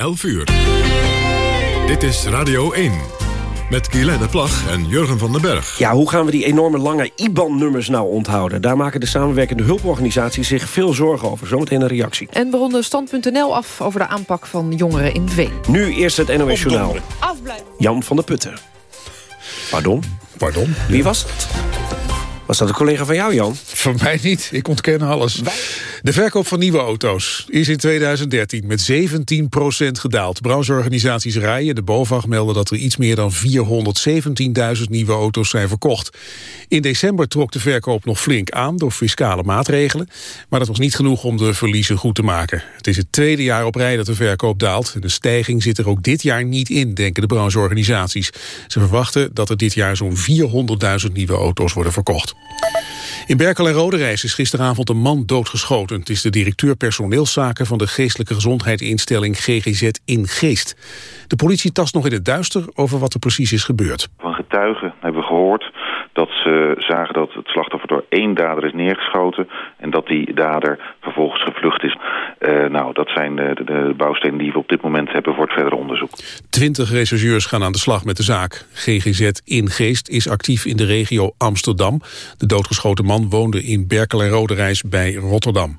11 uur. Dit is Radio 1. Met Guylaine Plag en Jurgen van den Berg. Ja, hoe gaan we die enorme lange IBAN-nummers nou onthouden? Daar maken de samenwerkende hulporganisaties zich veel zorgen over. Zometeen een reactie. En we ronden stand.nl af over de aanpak van jongeren in Veen. Nu eerst het NOS Journaal. Afblijven. Jan van der Putten. Pardon? Pardon? Wie was het? Was dat een collega van jou, Jan? Voor mij niet. Ik ontken alles. De verkoop van nieuwe auto's is in 2013 met 17% gedaald. Brancheorganisaties RAI en de BOVAG melden dat er iets meer dan 417.000 nieuwe auto's zijn verkocht. In december trok de verkoop nog flink aan door fiscale maatregelen. Maar dat was niet genoeg om de verliezen goed te maken. Het is het tweede jaar op rij dat de verkoop daalt. De stijging zit er ook dit jaar niet in, denken de brancheorganisaties. Ze verwachten dat er dit jaar zo'n 400.000 nieuwe auto's worden verkocht. In Berkel en Roderijs is gisteravond een man doodgeschoten. Is de directeur personeelszaken van de geestelijke gezondheidsinstelling GGZ in Geest. De politie tast nog in het duister over wat er precies is gebeurd. Van getuigen hebben we gehoord dat ze zagen dat het slachtoffer door één dader is neergeschoten... en dat die dader vervolgens gevlucht is. Uh, nou, dat zijn de, de, bouwstenen die we op dit moment hebben voor het verdere onderzoek. Twintig rechercheurs gaan aan de slag met de zaak. GGZ in Geest is actief in de regio Amsterdam. De doodgeschoten man woonde in Berkel en Roderijs bij Rotterdam.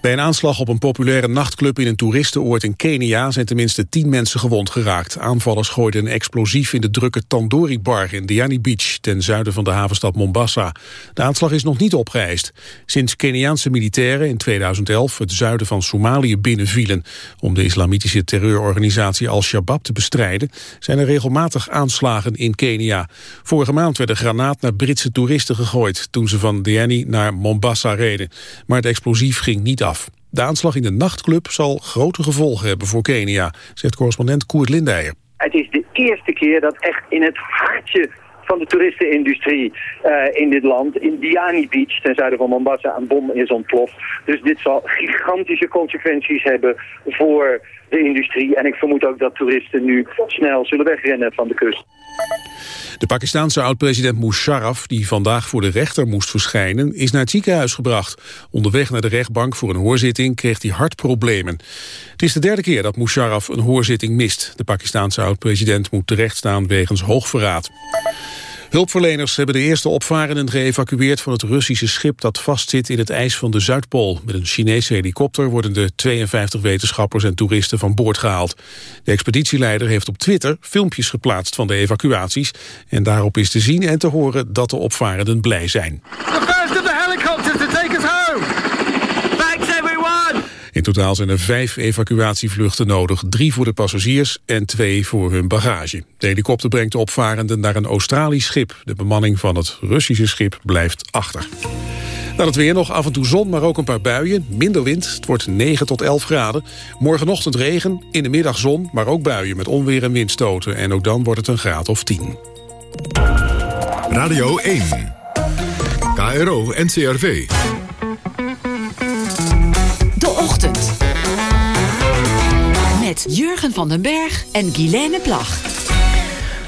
Bij een aanslag op een populaire nachtclub in een toeristenoord in Kenia zijn tenminste tien mensen gewond geraakt. Aanvallers gooiden een explosief in de drukke Tandoori Bar in Diani Beach, ten zuiden van de havenstad Mombasa. De aanslag is nog niet opgeëist. Sinds Keniaanse militairen in 2011 het zuiden van Somalië binnenvielen om de islamitische terreurorganisatie Al-Shabaab te bestrijden, zijn er regelmatig aanslagen in Kenia. Vorige maand werd een granaat naar Britse toeristen gegooid toen ze van Diani naar Mombasa reden. Maar het explosief ging niet De aanslag in de nachtclub zal grote gevolgen hebben voor Kenia, zegt correspondent Koert Lindijer. Het is de eerste keer dat echt in het hartje van de toeristenindustrie uh, in dit land, in Diani Beach, ten zuiden van Mombasa, een bom is ontploft. Dus dit zal gigantische consequenties hebben voor de industrie. En ik vermoed ook dat toeristen nu snel zullen wegrennen van de kust. De Pakistanse oud-president Musharraf, die vandaag voor de rechter moest verschijnen, is naar het ziekenhuis gebracht. Onderweg naar de rechtbank voor een hoorzitting kreeg hij hartproblemen. Het is de derde keer dat Musharraf een hoorzitting mist. De Pakistanse oud-president moet terechtstaan wegens hoogverraad. Hulpverleners hebben de eerste opvarenden geëvacueerd van het Russische schip dat vastzit in het ijs van de Zuidpool. Met een Chinese helikopter worden de 52 wetenschappers en toeristen van boord gehaald. De expeditieleider heeft op Twitter filmpjes geplaatst van de evacuaties. En daarop is te zien en te horen dat de opvarenden blij zijn. In totaal zijn er vijf evacuatievluchten nodig. Drie voor de passagiers en twee voor hun bagage. De helikopter brengt de opvarenden naar een Australisch schip. De bemanning van het Russische schip blijft achter. Dan het weer nog af en toe zon, maar ook een paar buien. Minder wind, het wordt 9 tot 11 graden. Morgenochtend regen, in de middag zon, maar ook buien met onweer en windstoten. En ook dan wordt het een graad of 10. Radio 1. KRO NCRV. Met Jurgen van den Berg en Guilaine Plag.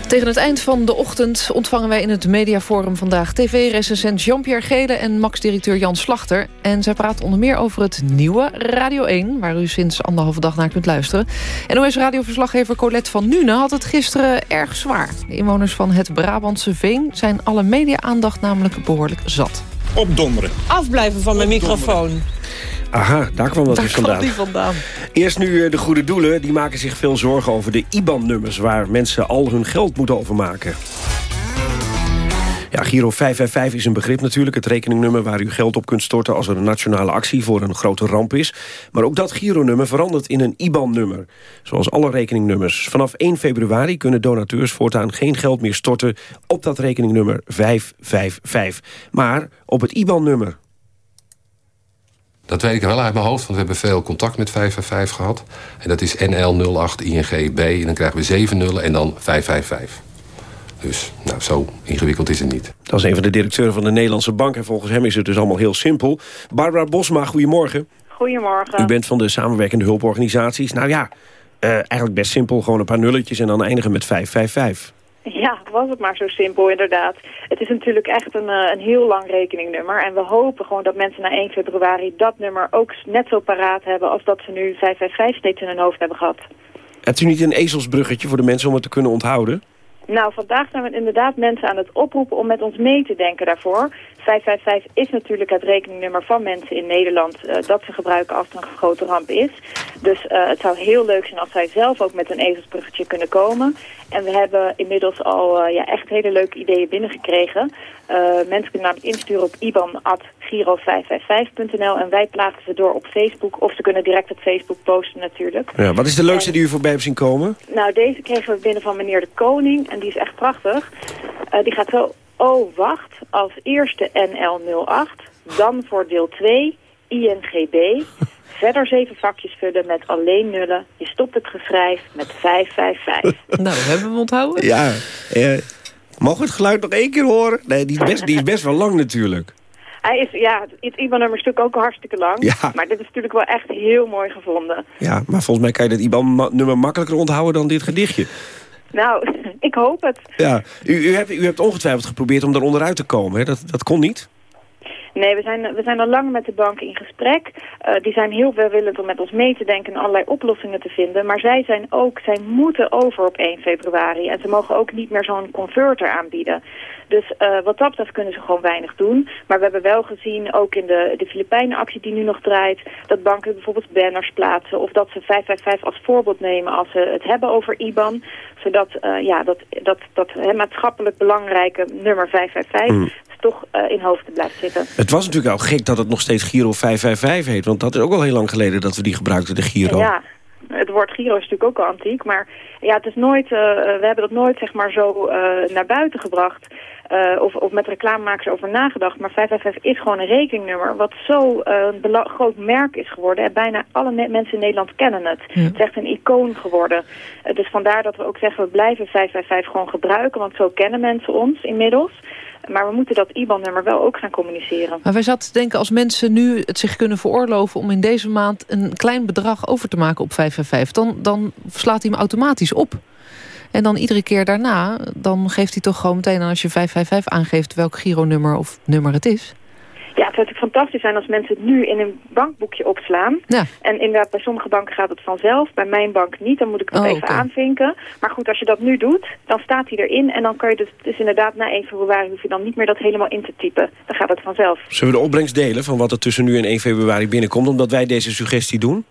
Tegen het eind van de ochtend ontvangen wij in het mediaforum vandaag... tv-recensent Jean-Pierre Gele en Max-directeur Jan Slachter. En zij praten onder meer over het nieuwe Radio 1... waar u sinds anderhalve dag naar kunt luisteren. NOS-radioverslaggever Colette van Nune had het gisteren erg zwaar. De inwoners van het Brabantse Veen zijn alle media-aandacht namelijk behoorlijk zat. Opdonderen. Afblijven van mijn microfoon. Aha, daar kwam dat Daar dus kwam vandaan. die vandaan. Eerst nu eh, de goede doelen. Die maken zich veel zorgen over de IBAN-nummers... waar mensen al hun geld moeten overmaken. Ja, Giro 555 is een begrip natuurlijk. Het rekeningnummer waar u geld op kunt storten... als er een nationale actie voor een grote ramp is. Maar ook dat Giro-nummer verandert in een IBAN-nummer. Zoals alle rekeningnummers. Vanaf 1 februari kunnen donateurs voortaan geen geld meer storten... op dat rekeningnummer 555. Maar op het IBAN-nummer. Dat weet ik wel uit mijn hoofd, want we hebben veel contact met 555 gehad. En dat is NL08INGB. En dan krijgen we 7 nullen en dan 555. Dus nou, zo ingewikkeld is het niet. Dat is een van de directeuren van de Nederlandse Bank. En volgens hem is het dus allemaal heel simpel. Barbara Bosma, goedemorgen. Goedemorgen. U bent van de samenwerkende hulporganisaties. Nou ja, eh, eigenlijk best simpel. Gewoon een paar nulletjes en dan eindigen met 555. Ja, was het maar zo simpel inderdaad. Het is natuurlijk echt een, eh, een heel lang rekeningnummer. En we hopen gewoon dat mensen na 1 februari dat nummer ook net zo paraat hebben... als dat ze nu 555 steeds in hun hoofd hebben gehad. Hebt u niet een ezelsbruggetje voor de mensen om het te kunnen onthouden? Nou, vandaag zijn we inderdaad mensen aan het oproepen om met ons mee te denken daarvoor. 555 is natuurlijk het rekeningnummer van mensen in Nederland uh, dat ze gebruiken als er een grote ramp is. Dus uh, het zou heel leuk zijn als zij zelf ook met een ezelsbruggetje kunnen komen. En we hebben inmiddels al uh, ja, echt hele leuke ideeën binnengekregen. mensen kunnen namelijk insturen op iban.giro555.nl en wij plaatsen ze door op Facebook. Of ze kunnen direct op Facebook posten natuurlijk. Ja, wat is de leukste en, die u voorbij hebt zien komen? Nou, deze kregen we binnen van meneer De Koning en die is echt prachtig. die gaat zo Oh, wacht, als eerste NL08, dan voor deel 2 INGB. Verder zeven vakjes vullen met alleen nullen. Je stopt het geschrijf met 555. nou, hebben we hem onthouden? Ja, eh, mogen we het geluid nog één keer horen? Nee, die is best, die is best wel lang natuurlijk. Hij is, ja, het IBAN-nummer is natuurlijk ook hartstikke lang. Ja. Maar dit is natuurlijk wel echt heel mooi gevonden. Ja, maar volgens mij kan je dat IBAN-nummer makkelijker onthouden dan dit gedichtje. Nou, ik hoop het. Ja, u, u, hebt, u hebt ongetwijfeld geprobeerd om er onderuit te komen. Hè? Dat, dat kon niet? Nee, we zijn, we zijn al lang met de bank in gesprek. Uh, die zijn heel welwillend om met ons mee te denken en allerlei oplossingen te vinden. Maar zij zijn ook, zij moeten over op 1 februari. En ze mogen ook niet meer zo'n converter aanbieden. Dus uh, wat dat betreft kunnen ze gewoon weinig doen. Maar we hebben wel gezien, ook in de, de Filipijnen-actie die nu nog draait... dat banken bijvoorbeeld banners plaatsen... of dat ze 555 als voorbeeld nemen als ze het hebben over IBAN. Zodat uh, ja, dat, dat, dat maatschappelijk belangrijke nummer 555... Mm toch uh, in hoofden blijft zitten. Het was natuurlijk al gek dat het nog steeds Giro 555 heet. Want dat is ook al heel lang geleden dat we die gebruikten, de Giro. Ja, het woord Giro is natuurlijk ook al antiek. Maar ja, het is nooit, uh, we hebben dat nooit zeg maar, zo uh, naar buiten gebracht. Uh, of, of met reclamemakers over nagedacht. Maar 555 is gewoon een rekeningnummer. Wat zo een groot merk is geworden. En bijna alle mensen in Nederland kennen het. Ja. Het is echt een icoon geworden. dus vandaar dat we ook zeggen we blijven 555 gewoon gebruiken. Want zo kennen mensen ons inmiddels. Maar we moeten dat IBAN-nummer wel ook gaan communiceren. Maar wij zaten te denken, als mensen nu het zich kunnen veroorloven... om in deze maand een klein bedrag over te maken op 555... dan, dan slaat hij hem automatisch op. En dan iedere keer daarna, dan geeft hij toch gewoon meteen... als je 555 aangeeft welk Giro-nummer of nummer het is... Ja, het zou natuurlijk fantastisch zijn als mensen het nu in een bankboekje opslaan. Ja. En inderdaad, bij sommige banken gaat het vanzelf. Bij mijn bank niet, dan moet ik het Oh, even aanvinken. Maar goed, als je dat nu doet, dan staat hij erin. En dan kan je dus, dus inderdaad na 1 februari hoef je dan niet meer dat helemaal in te typen. Dan gaat het vanzelf. Zullen we de opbrengst delen van wat er tussen nu en 1 februari binnenkomt... omdat wij deze suggestie doen?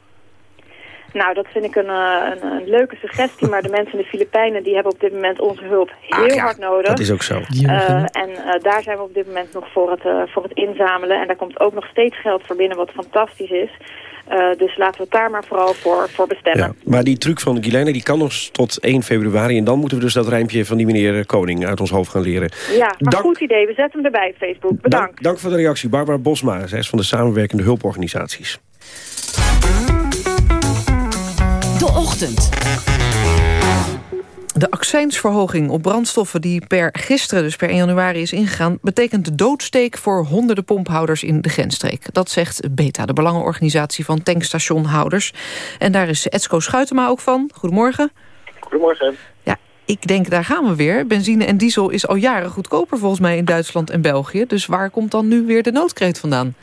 Nou, dat vind ik een, eh, een, een leuke suggestie. Maar de mensen in de Filipijnen die hebben op dit moment onze hulp heel Ach ja, hard nodig. Dat is ook zo. Eh, en eh, daar zijn we op dit moment nog voor het, voor het inzamelen. En daar komt ook nog steeds geld voor binnen, wat fantastisch is. Eh, dus laten we het daar maar vooral voor, voor bestemmen. Ja. Maar die truc van Guilaine die kan nog tot 1 februari... en dan moeten we dus dat rijmpje van die meneer Koning uit ons hoofd gaan leren. Ja, maar Dank- goed idee. We zetten hem erbij op Facebook. Bedankt. Dank, dank voor de reactie. Barbara Bosma, zij is van de samenwerkende hulporganisaties. De Ochtend. De accijnsverhoging op brandstoffen die per gisteren, dus per 1 januari, is ingegaan... betekent de doodsteek voor honderden pomphouders in de grensstreek. Dat zegt BETA, de belangenorganisatie van tankstationhouders. En daar is Etsko Schuitema ook van. Goedemorgen. Goedemorgen. Ja, ik denk, daar gaan we weer. Benzine en diesel is al jaren goedkoper volgens mij in Duitsland en België. Dus waar komt dan nu weer de noodkreet vandaan?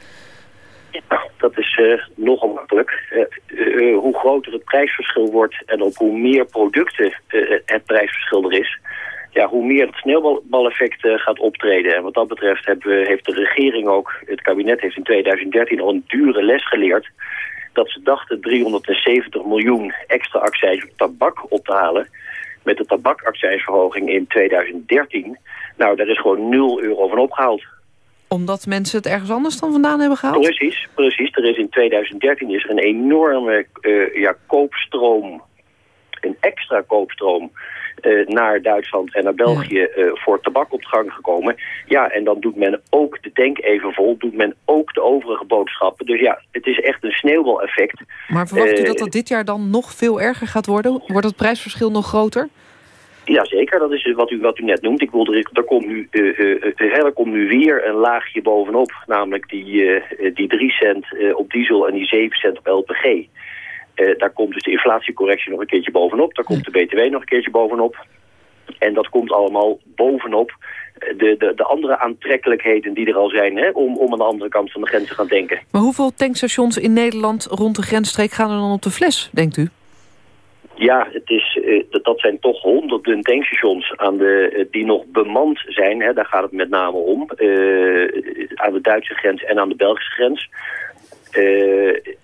Nou, dat is eh, nogal makkelijk. Eh, eh, hoe groter het prijsverschil wordt en op hoe meer producten het prijsverschil er is... Ja, hoe meer het sneeuwbaleffect eh, gaat optreden. En wat dat betreft heeft de regering ook, het kabinet heeft in 2013 al een dure les geleerd... dat ze dachten 370 miljoen extra accijns op tabak op te halen... met de tabakaccijnsverhoging in 2013. Nou, daar is gewoon 0 euro van opgehaald. Omdat mensen het ergens anders dan vandaan hebben gehaald? Precies, precies. Er is in 2013 is er een enorme eh, ja, koopstroom, een extra koopstroom eh, naar Duitsland en naar België eh, voor tabak op gang gekomen. Ja, en dan doet men ook de tank even vol, doet men ook de overige boodschappen. Dus ja, het is echt een sneeuwbaleffect. Maar verwacht u dat dat dit jaar dan nog veel erger gaat worden? Wordt het prijsverschil nog groter? Ja, zeker. Dat is wat u, wat u net noemt. Ik wil er, er, komt nu, eh, er komt nu weer een laagje bovenop. Namelijk die, eh, die 3 cent op diesel en die 7 cent op LPG. Daar komt dus de inflatiecorrectie nog een keertje bovenop. Daar komt de BTW nog een keertje bovenop. En dat komt allemaal bovenop de, de, de andere aantrekkelijkheden die er al zijn... Hè, om, om aan de andere kant van de grens te gaan denken. Maar hoeveel tankstations in Nederland rond de grensstreek gaan er dan op de fles, denkt u? Ja, het is, uh, dat zijn toch honderden tankstations aan de, uh, die nog bemand zijn. Hè, daar gaat het met name om. Uh, aan de Duitse grens en aan de Belgische grens.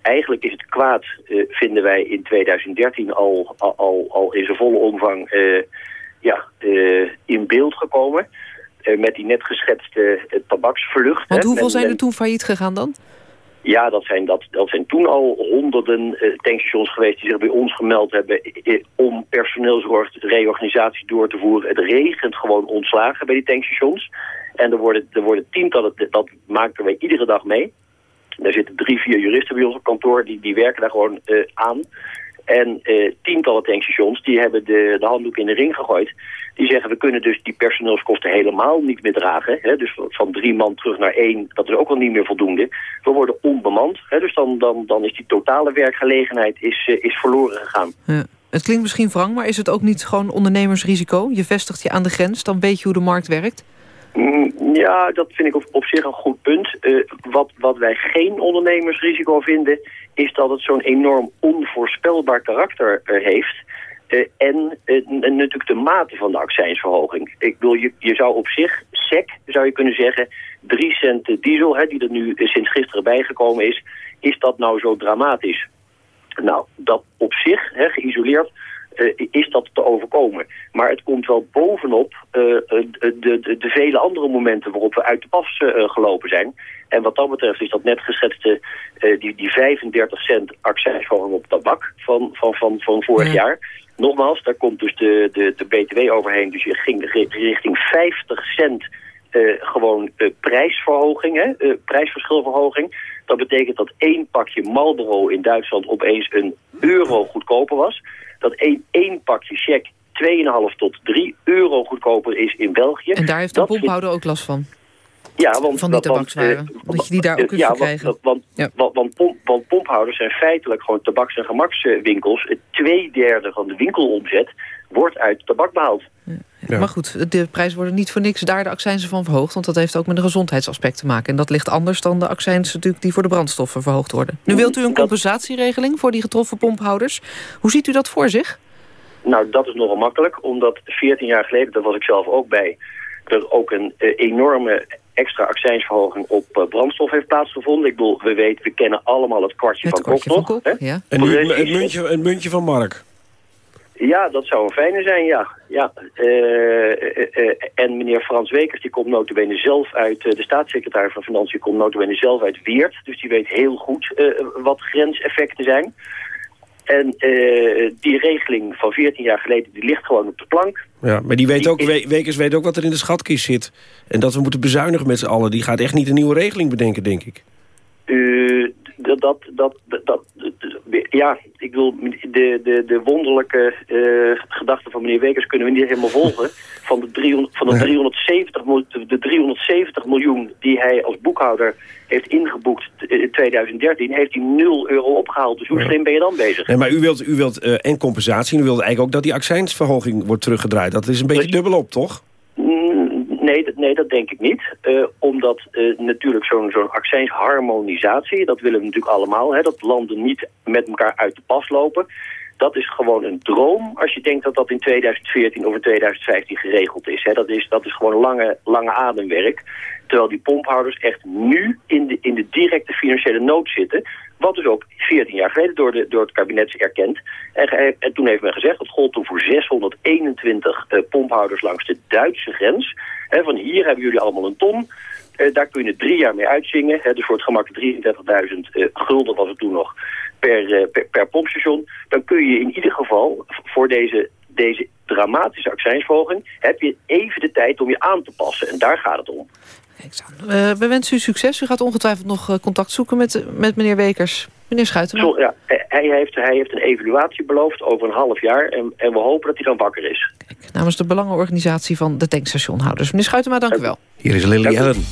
eigenlijk is het kwaad, vinden wij in 2013 al, al, al in zijn volle omvang ja, in beeld gekomen. met die net geschetste tabaksvlucht. Want hoeveel zijn er toen failliet gegaan dan? Ja, dat zijn, dat, dat zijn toen al honderden uh, tankstations geweest die zich bij ons gemeld hebben eh, om personeelsreorganisatie door te voeren. Het regent gewoon ontslagen bij die tankstations. En er worden, er worden tientallen, dat maken wij iedere dag mee. Er zitten drie, vier juristen bij ons op kantoor, die, die werken daar gewoon aan. En tientallen tankstations die hebben de, de handdoek in de ring gegooid. Die zeggen we kunnen dus die personeelskosten helemaal niet meer dragen. Hè? Dus van drie man terug naar één, dat is ook al niet meer voldoende. We worden onbemand. Hè? Dus dan, dan, dan is die totale werkgelegenheid is, uh, is verloren gegaan. Ja. Het klinkt misschien wrang, maar is het ook niet gewoon ondernemersrisico? Je vestigt je aan de grens, dan weet je hoe de markt werkt? Mm, ja, dat vind ik op, op zich een goed punt. Uh, wat, wat wij geen ondernemersrisico vinden... is dat het zo'n enorm onvoorspelbaar karakter heeft... Uh, en uh, natuurlijk de mate van de accijnsverhoging. Ik bedoel, je, je zou op zich, sec zou je kunnen zeggen... 3 cent diesel, hè, die er nu sinds gisteren bijgekomen is... is dat nou zo dramatisch? Nou, dat op zich, hè, geïsoleerd is dat te overkomen. Maar het komt wel bovenop de, de, de, vele andere momenten waarop we uit de pas gelopen zijn. En wat dat betreft is dat net geschetste die, die 35 cent accijnsverhoging op tabak van, van, van, van vorig ja. jaar. Nogmaals, daar komt dus de, de, de BTW overheen. Dus je ging richting 50 cent gewoon prijsverhoging, hè, prijsverschilverhoging. Dat betekent dat één pakje Marlboro in Duitsland opeens een euro goedkoper was dat één, één pakje check 2,5 tot 3 euro goedkoper is in België. En daar heeft de pomphouder ook last van? Ja, want, van die tabakswaren, want, dat je die daar ook kunt ja, krijgen. Want, want, ja. want, want, pomp, want, pomphouders zijn feitelijk gewoon tabaks- en gemakswinkels. Het tweederde van de winkelomzet wordt uit tabak behaald. Ja. Ja. Maar goed, de prijzen worden niet voor niks daar de accijnsen van verhoogd. Want dat heeft ook met een gezondheidsaspect te maken. En dat ligt anders dan de accijnsen natuurlijk die voor de brandstoffen verhoogd worden. Nu wilt u een compensatieregeling voor die getroffen pomphouders. Hoe ziet u dat voor zich? Nou, dat is nogal makkelijk. Omdat 14 jaar geleden, daar was ik zelf ook bij... er ook een uh, enorme extra accijnsverhoging op uh, brandstof heeft plaatsgevonden. Ik bedoel, we weten, we kennen allemaal het kwartje het van kwartje Kok, van toch? Kok, ja. En nu het muntje, het muntje van Mark. Ja, dat zou een fijne zijn, ja. ja. Uh, uh, uh, en meneer Frans Wekers, die komt notabene zelf uit... de staatssecretaris van Financiën komt notabene zelf uit Weert. Dus die weet heel goed wat grenseffecten zijn. En die regeling van 14 jaar geleden, die ligt gewoon op de plank. Ja, maar die weet ook, is... Wekers weet ook wat er in de schatkist zit. En dat we moeten bezuinigen met z'n allen. Die gaat echt niet een nieuwe regeling bedenken, denk ik. dat, dat, dat, dat, ja, ik bedoel, de, de, de wonderlijke uh, gedachten van meneer Wekers kunnen we niet helemaal volgen. Van de, 300, van de, 370, de 370 miljoen die hij als boekhouder heeft ingeboekt in 2013, heeft hij 0 euro opgehaald. Dus hoe slim ben je dan bezig? Nee, maar u wilt, u wilt uh, en compensatie, en u wilt eigenlijk ook dat die accijnsverhoging wordt teruggedraaid. Dat is een beetje dubbel op, toch? Nee, dat, nee, dat denk ik niet. Uh, omdat uh, natuurlijk zo'n zo'n accijnsharmonisatie, dat willen we natuurlijk allemaal, hè, dat landen niet met elkaar uit de pas lopen. Dat is gewoon een droom als je denkt dat dat in 2014 of in 2015 geregeld is. Hè. Dat is. Dat is gewoon lange, lange ademwerk. Terwijl die pomphouders echt nu in de, in de directe financiële nood zitten. Wat dus ook 14 jaar geleden door, de, door het kabinet is erkend. En, en toen heeft men gezegd, dat gold toen voor 621 uh, pomphouders langs de Duitse grens. He, van hier hebben jullie allemaal een ton. Uh, daar kun je drie jaar mee uitzingen. He, dus voor het gemak 33.000 uh, gulden was het toen nog per, uh, per, per pompstation. Dan kun je in ieder geval voor deze, deze dramatische accijnsverhoging... heb je even de tijd om je aan te passen. En daar gaat het om. Uh, we wensen u succes. U gaat ongetwijfeld nog uh, contact zoeken met, met meneer Wekers. Meneer Schuitema. Zo, ja, hij, heeft, hij heeft een evaluatie beloofd over een half jaar. En, en we hopen dat hij dan wakker is. Kijk, namens de Belangenorganisatie van de tankstationhouders. Meneer Schuitema, dank u wel. Hier is Lily Ellen.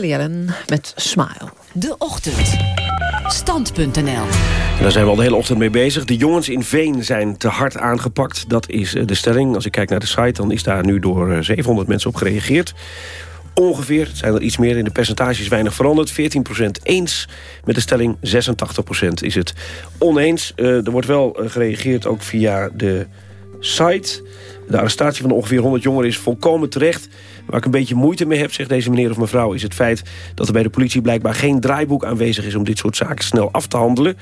Lily Allen met Smile. De Ochtend. Stand.nl daar zijn we al de hele ochtend mee bezig. De jongens in Veen zijn te hard aangepakt. Dat is eh, de stelling. Als ik kijk naar de site, dan is daar nu door 700 mensen op gereageerd. Ongeveer, het zijn er iets meer in de percentages weinig veranderd. 14% eens met de stelling, 86% is het oneens. Uh, er wordt wel gereageerd ook via de site. De arrestatie van ongeveer 100 jongeren is volkomen terecht. Waar ik een beetje moeite mee heb, zegt deze meneer of mevrouw... is het feit dat er bij de politie blijkbaar geen draaiboek aanwezig is... om dit soort zaken snel af te handelen.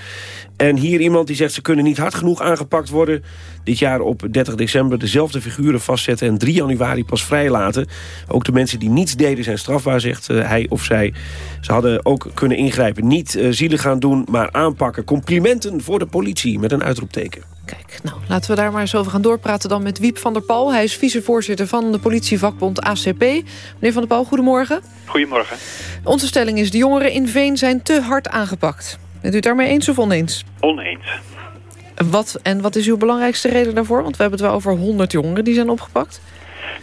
En hier iemand die zegt ze kunnen niet hard genoeg aangepakt worden. Dit jaar op 30 december dezelfde figuren vastzetten... en 3 januari pas vrijlaten. Ook de mensen die niets deden zijn strafbaar, zegt eh, hij of zij. Ze hadden ook kunnen ingrijpen. Niet uh, zielig gaan doen, maar aanpakken. Complimenten voor de politie, met een uitroepteken. Kijk, nou, laten we daar maar eens over gaan doorpraten dan met Wiep van der Pal. Hij is vicevoorzitter van de politievakbond ACP. Meneer van der Pal, goedemorgen. Goedemorgen. Onze stelling is, de jongeren in Veen zijn te hard aangepakt. Bent u het daarmee eens of oneens? Oneens. Wat, en wat is uw belangrijkste reden daarvoor? Want we hebben het wel over 100 jongeren die zijn opgepakt.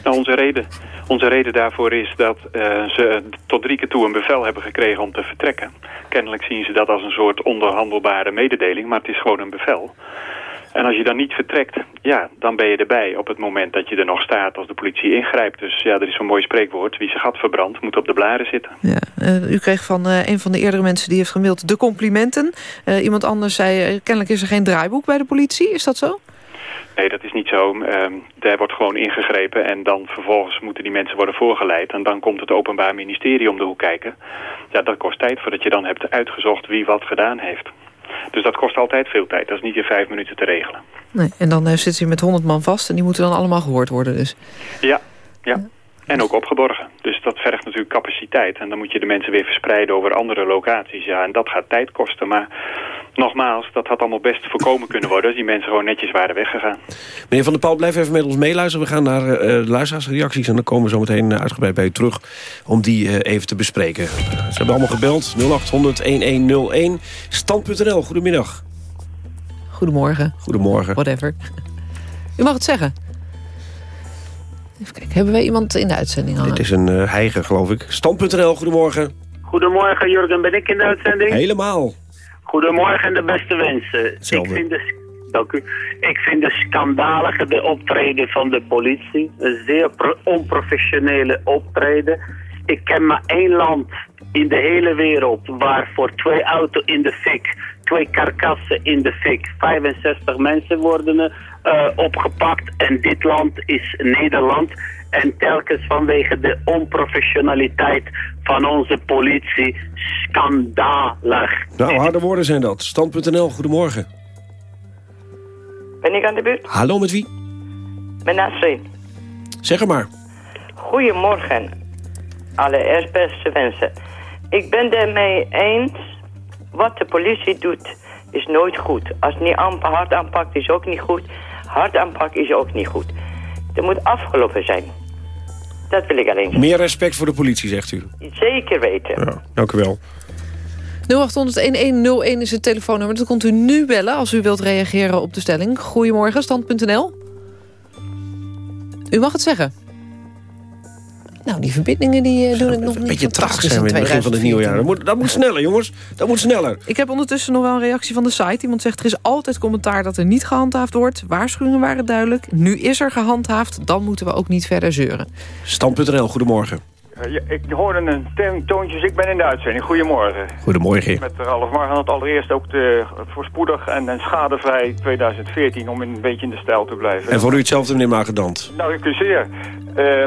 Nou, onze reden, onze reden daarvoor is dat uh, ze tot drie keer toe een bevel hebben gekregen om te vertrekken. Kennelijk zien ze dat als een soort onderhandelbare mededeling, maar het is gewoon een bevel. En als je dan niet vertrekt, ja, dan ben je erbij op het moment dat je er nog staat als de politie ingrijpt. Dus ja, er is zo'n mooi spreekwoord. Wie zijn gat verbrandt, moet op de blaren zitten. Ja, uh, u kreeg van uh, een van de eerdere mensen die heeft gemaild de complimenten. Uh, iemand anders zei, kennelijk is er geen draaiboek bij de politie. Is dat zo? Nee, dat is niet zo. Uh, daar wordt gewoon ingegrepen en dan vervolgens moeten die mensen worden voorgeleid. En dan komt het Openbaar Ministerie om de hoek kijken. Ja, dat kost tijd voordat je dan hebt uitgezocht wie wat gedaan heeft. Dus dat kost altijd veel tijd. Dat is niet in vijf minuten te regelen. Nee, en dan uh, zit ze met honderd man vast en die moeten dan allemaal gehoord worden dus. Ja, ja. En ook opgeborgen. Dus dat vergt natuurlijk capaciteit. En dan moet je de mensen weer verspreiden over andere locaties. Ja, en dat gaat tijd kosten. Maar nogmaals, dat had allemaal best voorkomen kunnen worden... als die mensen gewoon netjes waren weggegaan. Meneer Van der Paal, blijf even met ons meeluisteren. We gaan naar uh, luisteraarsreacties en dan komen we zo meteen uitgebreid bij u terug... om die uh, even te bespreken. Ze hebben allemaal gebeld. 0800-1101. Stand.nl, goedemiddag. Goedemorgen. Goedemorgen. Whatever. U mag het zeggen. Even kijken, hebben wij iemand in de uitzending al? Dit is een uh, heiger, geloof ik. Stand.nl, goedemorgen. Goedemorgen, Jurgen. Ben ik in de uitzending? Helemaal. Goedemorgen en de beste wensen. Ik vind, de, dank u. ik vind de schandalige de optreden van de politie. Een zeer onprofessionele optreden. Ik ken maar één land in de hele wereld waar voor twee auto's in de fik, twee karkassen in de fik, 65 mensen worden uh, opgepakt. En dit land is Nederland. En telkens vanwege de onprofessionaliteit van onze politie schandalig. Nou, harde woorden zijn dat. Stand.nl, goedemorgen. Ben ik aan de beurt? Hallo, met wie? Met Nasrin. Zeg er maar. Goedemorgen. Allereerst beste wensen. Ik ben ermee eens, wat de politie doet is nooit goed. Als het niet hard aanpakt is ook niet goed. Hard aanpakken is ook niet goed. Het moet afgelopen zijn. Dat wil ik alleen zeggen. Meer respect voor de politie, zegt u? Zeker weten. Ja, dank u wel. 0800-1101 is het telefoonnummer. Dat kunt u nu bellen als u wilt reageren op de stelling. Goedemorgen, stand.nl. U mag het zeggen. Nou, die verbindingen die, uh, doen het nog niet Een beetje traag zijn we in het begin van het nieuwe jaar. Dat moet, dat moet sneller, jongens. Dat moet sneller. Ik heb ondertussen nog wel een reactie van de site. Iemand zegt, er is altijd commentaar dat er niet gehandhaafd wordt. Waarschuwingen waren duidelijk. Nu is er gehandhaafd. Dan moeten we ook niet verder zeuren. Stand.nl, goedemorgen. Uh, ik hoorde een toontjes, ik ben in de uitzending. Goedemorgen. Goedemorgen. Met Ralf Margan het allereerst ook de voorspoedig en, en schadevrij 2014... om een beetje in de stijl te blijven. En voor u hetzelfde, meneer Magendant? Nou, ik zeer. Uh,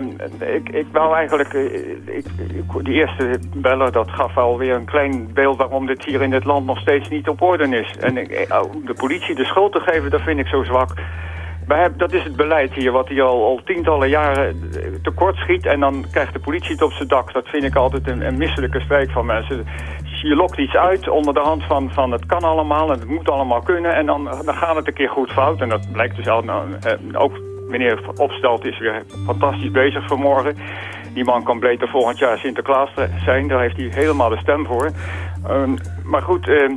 ik, ik wou eigenlijk... Uh, ik, ik, die eerste beller, dat gaf alweer een klein beeld... waarom dit hier in dit land nog steeds niet op orde is. En de politie de schuld te geven, dat vind ik zo zwak... Dat is het beleid hier, wat hier al, al tientallen jaren tekort schiet. En dan krijgt de politie het op zijn dak. Dat vind ik altijd een, een misselijke streek van mensen. Je lokt iets uit onder de hand van, van het kan allemaal en het moet allemaal kunnen. En dan, dan gaat het een keer goed fout. En dat blijkt dus al, nou, ook meneer Opstelt is weer fantastisch bezig vanmorgen. Die man kan beter volgend jaar Sinterklaas zijn. Daar heeft hij helemaal de stem voor. Um, maar goed, uh,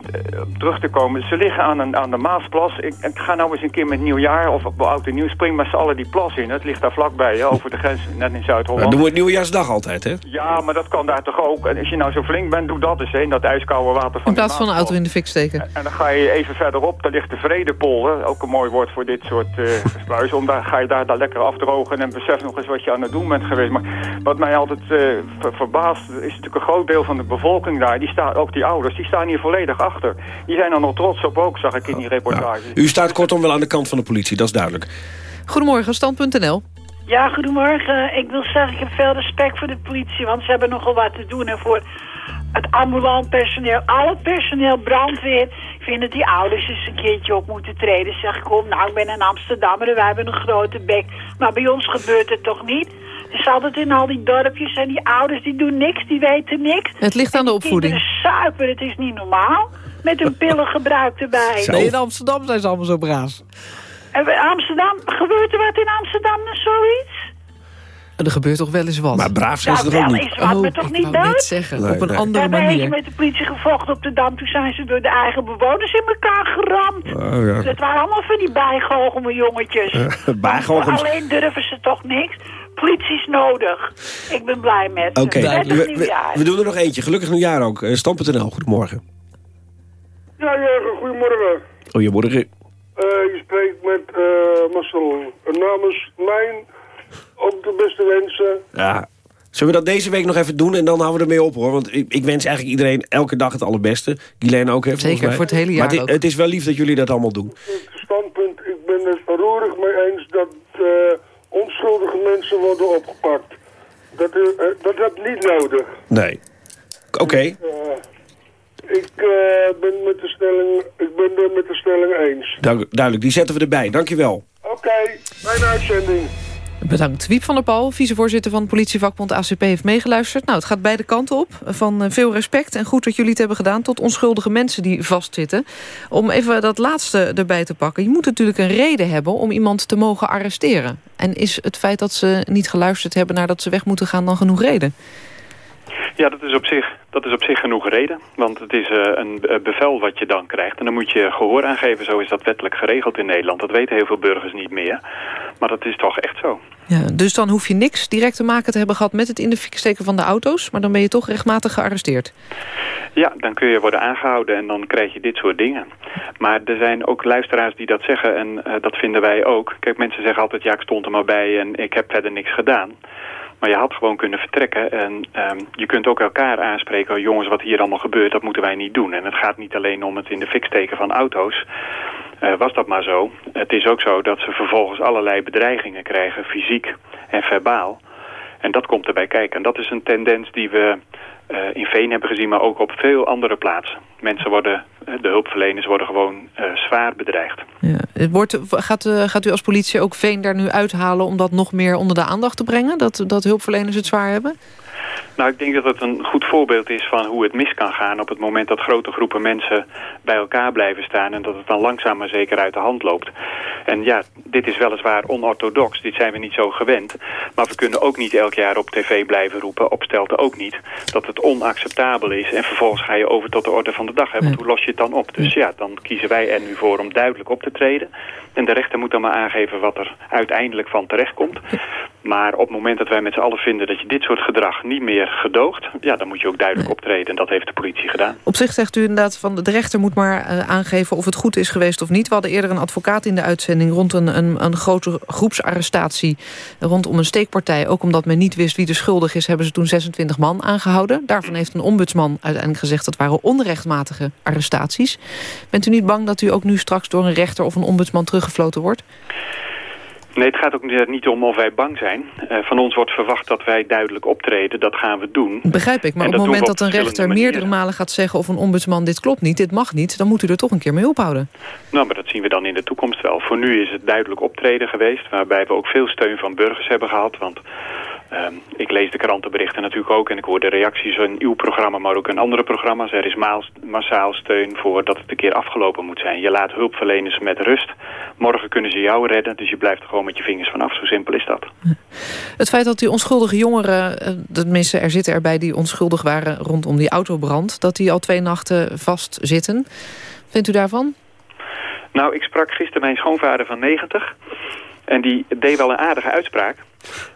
terug te komen. Ze liggen aan, een, aan de Maasplas. Ik, ik, ga nou eens een keer met nieuwjaar of op oud en nieuw. Spring met z'n allen die plas in. Het ligt daar vlakbij, hè, over de grens, net in Zuid-Holland. Dat wordt nieuwjaarsdag altijd, hè? Ja, maar dat kan daar toch ook. En als je nou zo flink bent, doe dat eens, hè. Dat ijskoude water van In plaats van een auto in de fik steken. En, dan ga je even verderop, daar ligt de Vredepolder. Ook een mooi woord voor dit soort uh, sluizen. Om daar ga je daar, daar lekker afdrogen en besef nog eens wat je aan het doen bent geweest. Maar wat mij altijd uh, verbaast, is natuurlijk een groot deel van de bevolking daar. Die staat, ook die ouders, die staan hier volledig achter. Die zijn er nog trots op ook, zag ik in die reportage. U staat kortom wel aan de kant van de politie, dat is duidelijk. Goedemorgen, stand.nl. Ja, goedemorgen. Ik wil zeggen, ik heb veel respect voor de politie, want ze hebben nogal wat te doen. En voor het ambulant personeel, al het personeel, brandweer. Ik vind dat die ouders eens een keertje op moeten treden. Zeg, kom, nou, ik ben een Amsterdammer en wij hebben een grote bek. Maar bij ons gebeurt het toch niet? Het is altijd in al die dorpjes en die ouders die doen niks, die weten niks. Het ligt aan de opvoeding. Die suipen, het is niet normaal. Met hun pillengebruik erbij. Nee, in Amsterdam zijn ze allemaal zo braaf. En Amsterdam, gebeurt er wat in Amsterdam zoiets? Er gebeurt toch wel eens wat. Maar braaf zijn ze er ook niet. Is wat oh, me toch ik niet net zeggen, Nee, op een nee. andere We hebben manier. met de politie gevochten op de Dam. Toen zijn ze door de eigen bewoners in elkaar geramd. Oh, ja. Dat waren allemaal van die bijgoochelde jongetjes. bijgoochelend. Alleen durven ze toch niks. Politie is nodig. Ik ben blij met. Oké, Prettig we, we, nieuwjaar. we doen er nog eentje. Gelukkig nieuwjaar ook. Uh, Stam.nl, goedemorgen. Ja, Jurgen, goedemorgen. Goedemorgen. Eh, je spreekt met eh Marcel. En namens mijn ook de beste wensen. Ja. Zullen we dat deze week nog even doen en dan houden we ermee op hoor. Want ik, ik wens eigenlijk iedereen elke dag het allerbeste. Guilaine ook, hè, volgens Zeker, mij. voor het hele jaar Maar het, ook. het is wel lief dat jullie dat allemaal doen. Het standpunt, ik ben het roerig mee eens dat eh, onschuldige mensen worden opgepakt. Dat, eh, dat heb ik niet nodig. Nee. Oké. Ik eh, ben met de stelling, ik ben het met de stelling eens. Du- duidelijk, die zetten we erbij. Dankjewel. Oké, mijn uitzending. Bedankt. Wiep van der Pal, vicevoorzitter van politievakbond ACP, heeft meegeluisterd. Nou, het gaat beide kanten op. Van eh, veel respect en goed dat jullie het hebben gedaan... tot onschuldige mensen die vastzitten. Om even dat laatste erbij te pakken. Je moet natuurlijk een reden hebben om iemand te mogen arresteren. En is het feit dat ze niet geluisterd hebben... naar dat ze weg moeten gaan dan genoeg reden? Ja, dat is op zich, dat is op zich genoeg reden. Want het is eh, een eh, bevel wat je dan krijgt. En dan moet je gehoor aangeven. Zo is dat wettelijk geregeld in Nederland. Dat weten heel veel burgers niet meer. Maar dat is toch echt zo. Ja, dus dan hoef je niks direct te maken te hebben gehad... met het in de fik steken van de auto's. Maar dan ben je toch rechtmatig gearresteerd. Ja, dan kun je worden aangehouden en dan krijg je dit soort dingen. Maar er zijn ook luisteraars die dat zeggen en eh, dat vinden wij ook. Kijk, mensen zeggen altijd, ja, ik stond er maar bij en ik heb verder niks gedaan. Maar je had gewoon kunnen vertrekken en ehm, je kunt ook elkaar aanspreken. "Oh, jongens, wat hier allemaal gebeurt, dat moeten wij niet doen. En het gaat niet alleen om het in de fik steken van auto's. Eh, was dat maar zo. Het is ook zo dat ze vervolgens allerlei bedreigingen krijgen, fysiek en verbaal. En dat komt erbij kijken. En dat is een tendens die we in Veen hebben gezien, maar ook op veel andere plaatsen. Mensen worden, eh, de hulpverleners worden gewoon eh, zwaar bedreigd. Ja. Wordt, gaat, eh, gaat u als politie ook Veen daar nu uithalen... om dat nog meer onder de aandacht te brengen? Dat, dat hulpverleners het zwaar hebben? Nou, ik denk dat het een goed voorbeeld is van hoe het mis kan gaan... op het moment dat grote groepen mensen bij elkaar blijven staan... en dat het dan langzaam maar zeker uit de hand loopt. En ja, dit is weliswaar onorthodox, dit zijn we niet zo gewend. Maar we kunnen ook niet elk jaar op tv blijven roepen, op Stelte ook niet... dat het onacceptabel is en vervolgens ga je over tot de orde van de dag. Hè? Want hoe los je het dan op? Dus ja, dan kiezen wij er nu voor om duidelijk op te treden. En de rechter moet dan maar aangeven wat er uiteindelijk van terechtkomt. Maar op het moment dat wij met z'n allen vinden dat je dit soort gedrag niet meer gedoogt... ja, dan moet je ook duidelijk optreden en dat heeft de politie gedaan. Op zich zegt u inderdaad van de rechter moet maar eh, aangeven of het goed is geweest of niet. We hadden eerder een advocaat in de uitzending rond een, een, een grote groepsarrestatie rondom een steekpartij. Ook omdat men niet wist wie de schuldig is, hebben ze toen 26 man aangehouden. Daarvan heeft een ombudsman uiteindelijk gezegd dat waren onrechtmatige arrestaties. Bent u niet bang dat u ook nu straks door een rechter of een ombudsman teruggefloten wordt? Nee, het gaat ook niet- om of wij bang zijn. Eh, van ons wordt verwacht dat wij duidelijk optreden. Dat gaan we doen. Begrijp ik, maar op het moment dat een rechter meerdere malen gaat zeggen... of een ombudsman dit klopt niet, dit mag niet... dan moet u er toch een keer mee ophouden. Nou, maar dat zien we dan in de toekomst wel. Voor nu is het duidelijk optreden geweest, waarbij we ook veel steun van burgers hebben gehad. Want ehm, ik lees de krantenberichten natuurlijk ook en ik hoor de reacties in uw programma, maar ook in andere programma's. Er is maals- massaal steun voor dat het een keer afgelopen moet zijn. Je laat hulpverleners met rust. Morgen kunnen ze jou redden, dus je blijft er gewoon met je vingers vanaf. Zo simpel is dat. Het feit dat die onschuldige jongeren, eh, tenminste er zitten erbij die onschuldig waren rondom die autobrand, dat die al twee nachten vastzitten. Vindt u daarvan? Nou, ik sprak gisteren mijn schoonvader van 90. En die deed wel een aardige uitspraak.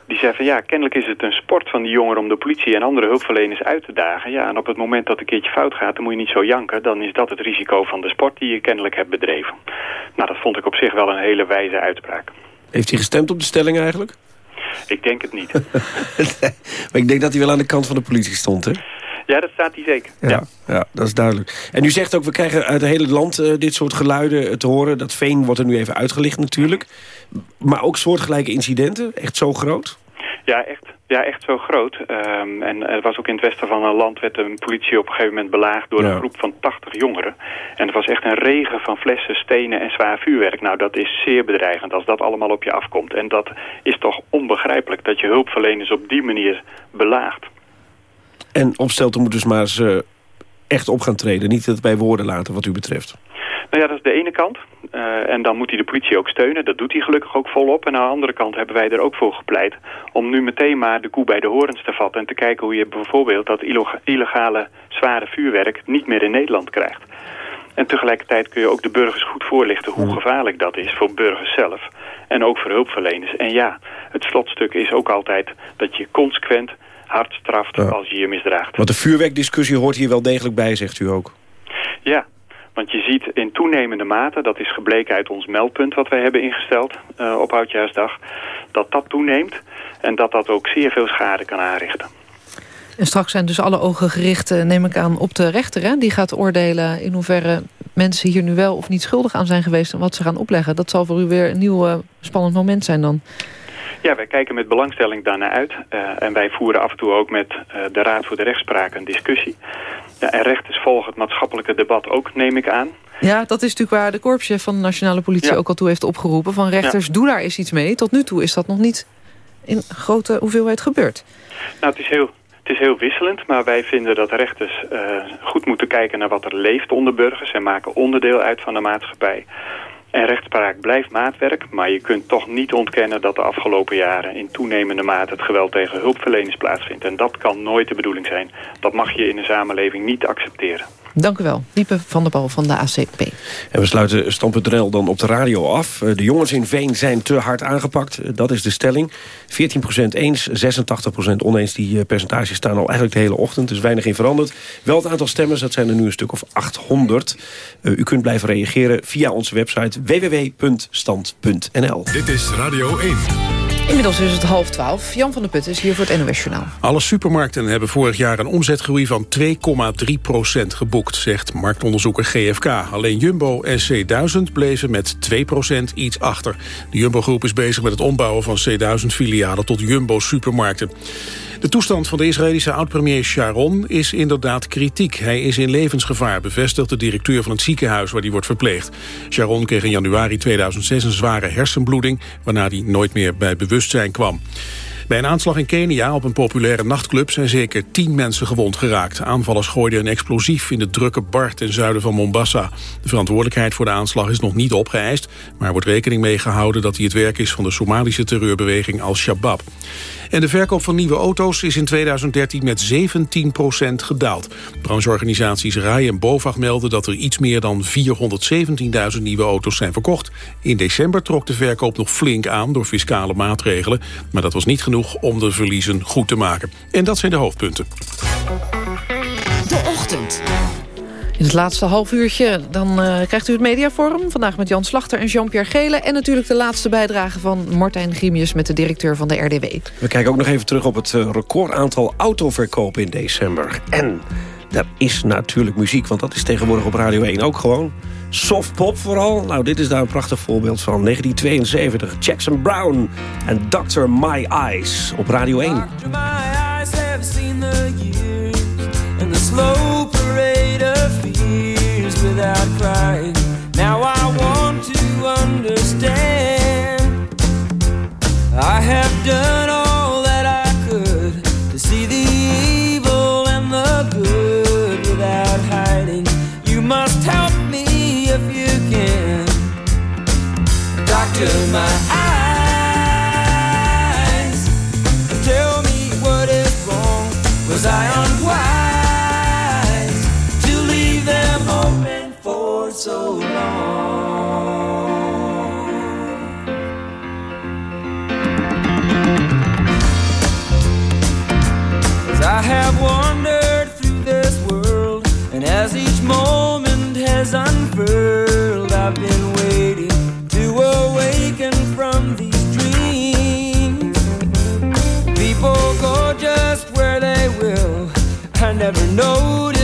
Die zei van ja, kennelijk is het een sport van die jongeren om de politie en andere hulpverleners uit te dagen. Ja, en op het moment dat een keertje fout gaat, dan moet je niet zo janken. Dan is dat het risico van de sport die je kennelijk hebt bedreven. Nou, dat vond ik op zich wel een hele wijze uitspraak. Heeft hij gestemd op de stelling eigenlijk? Ik denk het niet. maar ik denk dat hij wel aan de kant van de politie stond, hè? Ja, dat staat hij zeker. Ja, ja. dat is duidelijk. En u zegt ook, we krijgen uit het hele land uh, dit soort geluiden te horen. Dat veen wordt er nu even uitgelicht natuurlijk. Maar ook soortgelijke incidenten, echt zo groot? Ja, echt, ja, echt zo groot. Um, en er was ook in het westen van een land... werd de politie op een gegeven moment belaagd door een groep van 80 jongeren. En het was echt een regen van flessen, stenen en zwaar vuurwerk. Nou, dat is zeer bedreigend als dat allemaal op je afkomt. En dat is toch onbegrijpelijk dat je hulpverleners op die manier belaagt. En Opstelten moet dus maar eens uh, echt op gaan treden. Niet het bij woorden laten wat u betreft. Nou ja, dat is de ene kant. Uh, en dan moet hij de politie ook steunen. Dat doet hij gelukkig ook volop. En aan de andere kant hebben wij er ook voor gepleit... om nu meteen maar de koe bij de horens te vatten... en te kijken hoe je bijvoorbeeld dat illegale zware vuurwerk... niet meer in Nederland krijgt. En tegelijkertijd kun je ook de burgers goed voorlichten... hoe gevaarlijk dat is voor burgers zelf. En ook voor hulpverleners. En ja, het slotstuk is ook altijd dat je consequent hard straft als je je misdraagt. Want de vuurwerkdiscussie hoort hier wel degelijk bij, zegt u ook. Ja, want je ziet in toenemende mate, dat is gebleken uit ons meldpunt wat wij hebben ingesteld uh, op Oudjaarsdag, dat dat toeneemt en dat dat ook zeer veel schade kan aanrichten. En straks zijn dus alle ogen gericht, eh, neem ik aan, op de rechter. Hè? Die gaat oordelen in hoeverre mensen hier nu wel of niet schuldig aan zijn geweest... en wat ze gaan opleggen. Dat zal voor u weer een nieuw uh, spannend moment zijn dan. Ja, wij kijken met belangstelling daarnaar uit. Uh, en wij voeren af en toe ook met uh, de Raad voor de Rechtspraak een discussie. Ja, en rechters volgen het maatschappelijke debat ook, neem ik aan. Ja, dat is natuurlijk waar de korpsje van de nationale politie ja. ook al toe heeft opgeroepen. Van rechters, ja. doe daar eens iets mee. Tot nu toe is dat nog niet in grote hoeveelheid gebeurd. Nou, het is heel, het is heel wisselend, maar wij vinden dat rechters uh, goed moeten kijken naar wat er leeft onder burgers en maken onderdeel uit van de maatschappij. En rechtspraak blijft maatwerk, maar je kunt toch niet ontkennen dat de afgelopen jaren in toenemende mate het geweld tegen hulpverleners plaatsvindt. En dat kan nooit de bedoeling zijn. Dat mag je in een samenleving niet accepteren. Dank u wel. Diepe van der Bal van de ACP. En we sluiten Stand.nl dan op de radio af. De jongens in Veen zijn te hard aangepakt. Dat is de stelling. 14% eens, 86% oneens. Die percentages staan al eigenlijk de hele ochtend. Dus weinig in veranderd. Wel het aantal stemmers, dat zijn er nu een stuk of 800. U kunt blijven reageren via onze website www.stand.nl. Dit is Radio 1. Inmiddels is het half twaalf. Jan van der Putten is hier voor het NOS Journaal. Alle supermarkten hebben vorig jaar een omzetgroei van 2,3 procent geboekt, zegt marktonderzoeker GFK. Alleen Jumbo en C1000 bleven met 2 procent iets achter. De Jumbo-groep is bezig met het ombouwen van C1000-filialen tot Jumbo-supermarkten. De toestand van de Israëlische oud-premier Sharon is inderdaad kritiek. Hij is in levensgevaar, bevestigt de directeur van het ziekenhuis waar hij wordt verpleegd. Sharon kreeg in januari 2006 een zware hersenbloeding... waarna hij nooit meer bij bewustzijn kwam. Bij een aanslag in Kenia op een populaire nachtclub zijn zeker tien mensen gewond geraakt. Aanvallers gooiden een explosief in de drukke bar ten zuiden van Mombasa. De verantwoordelijkheid voor de aanslag is nog niet opgeëist, maar wordt rekening mee gehouden dat hij het werk is van de Somalische terreurbeweging Al-Shabaab. En de verkoop van nieuwe auto's is in 2013 met 17% gedaald. Brancheorganisaties RAI en BOVAG melden dat er iets meer dan 417.000 nieuwe auto's zijn verkocht. In december trok de verkoop nog flink aan door fiscale maatregelen. Maar dat was niet genoeg om de verliezen goed te maken. En dat zijn de hoofdpunten. De ochtend. In het laatste half uurtje dan uh, krijgt u het mediaforum. Vandaag met Jan Slachter en Jean-Pierre Gele. En natuurlijk de laatste bijdrage van Martijn Grimius... met de directeur van de RDW. We kijken ook nog even terug op het uh, recordaantal autoverkopen in december. En er is natuurlijk muziek, want dat is tegenwoordig op Radio 1 ook gewoon. Softpop vooral. Nou, dit is daar een prachtig voorbeeld van. 1972, Jackson Brown en Dr. My Eyes op Radio 1. Dr. My eyes have seen the years and the slow without crying. Now I want to understand. I have done all that I could to see the evil and the good without hiding. You must help me if you can. Doctor, my has unfurled, I've been waiting to awaken from these dreams. People go just where they will. I never noticed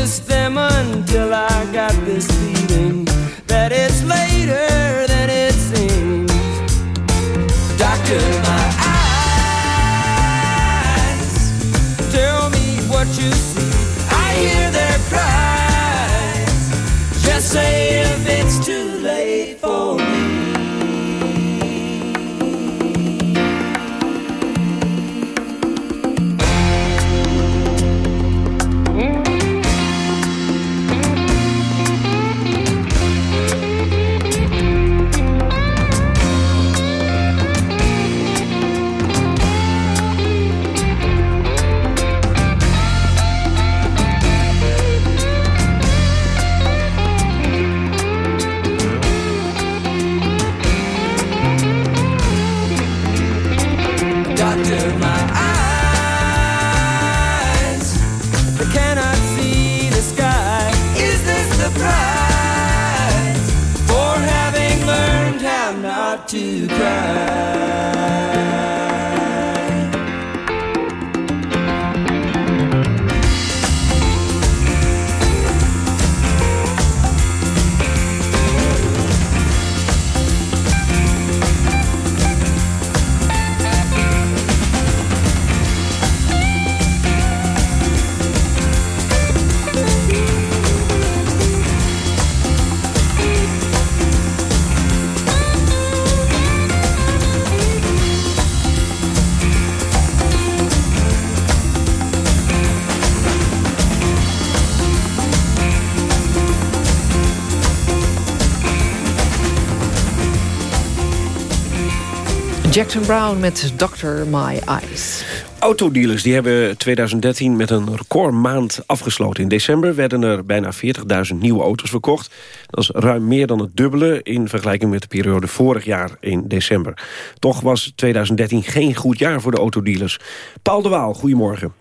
Jackson Brown met Dr. My Eyes. Autodealers die hebben 2013 met een recordmaand afgesloten. In december werden er bijna 40.000 nieuwe auto's verkocht. Dat is ruim meer dan het dubbele in vergelijking met de periode vorig jaar in december. Toch was 2013 geen goed jaar voor de autodealers. Paul de Waal, goedemorgen.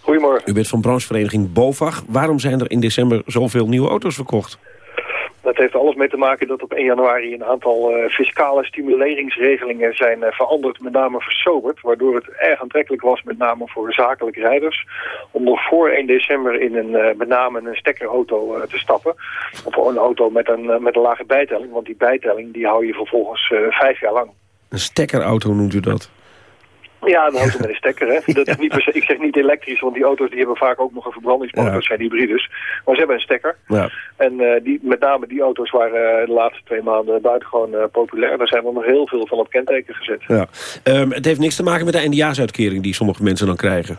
Goedemorgen. U bent van branchevereniging BOVAG. Waarom zijn er in december zoveel nieuwe auto's verkocht? Dat heeft alles mee te maken dat op 1 januari een aantal eh, fiscale stimuleringsregelingen zijn eh, veranderd, met name versoberd, waardoor het erg aantrekkelijk was, met name voor zakelijke rijders, om nog voor 1 december in een, eh, met name een stekkerauto te stappen. Of een auto met een, met een lage bijtelling, want die bijtelling die hou je vervolgens vijf jaar lang. Een stekkerauto noemt u dat? Ja, een auto met een stekker. Hè. Dat is niet per se, ik zeg niet elektrisch, want die auto's die hebben vaak ook nog een verbrandingsmotor. Dat zijn hybrides. Maar ze hebben een stekker. Ja. En eh, die, met name die auto's waren eh, de laatste twee maanden buitengewoon uh, populair. Daar zijn er nog heel veel van op kenteken gezet. Ja. Um, het heeft niks te maken met de eindejaarsuitkering die sommige mensen dan krijgen.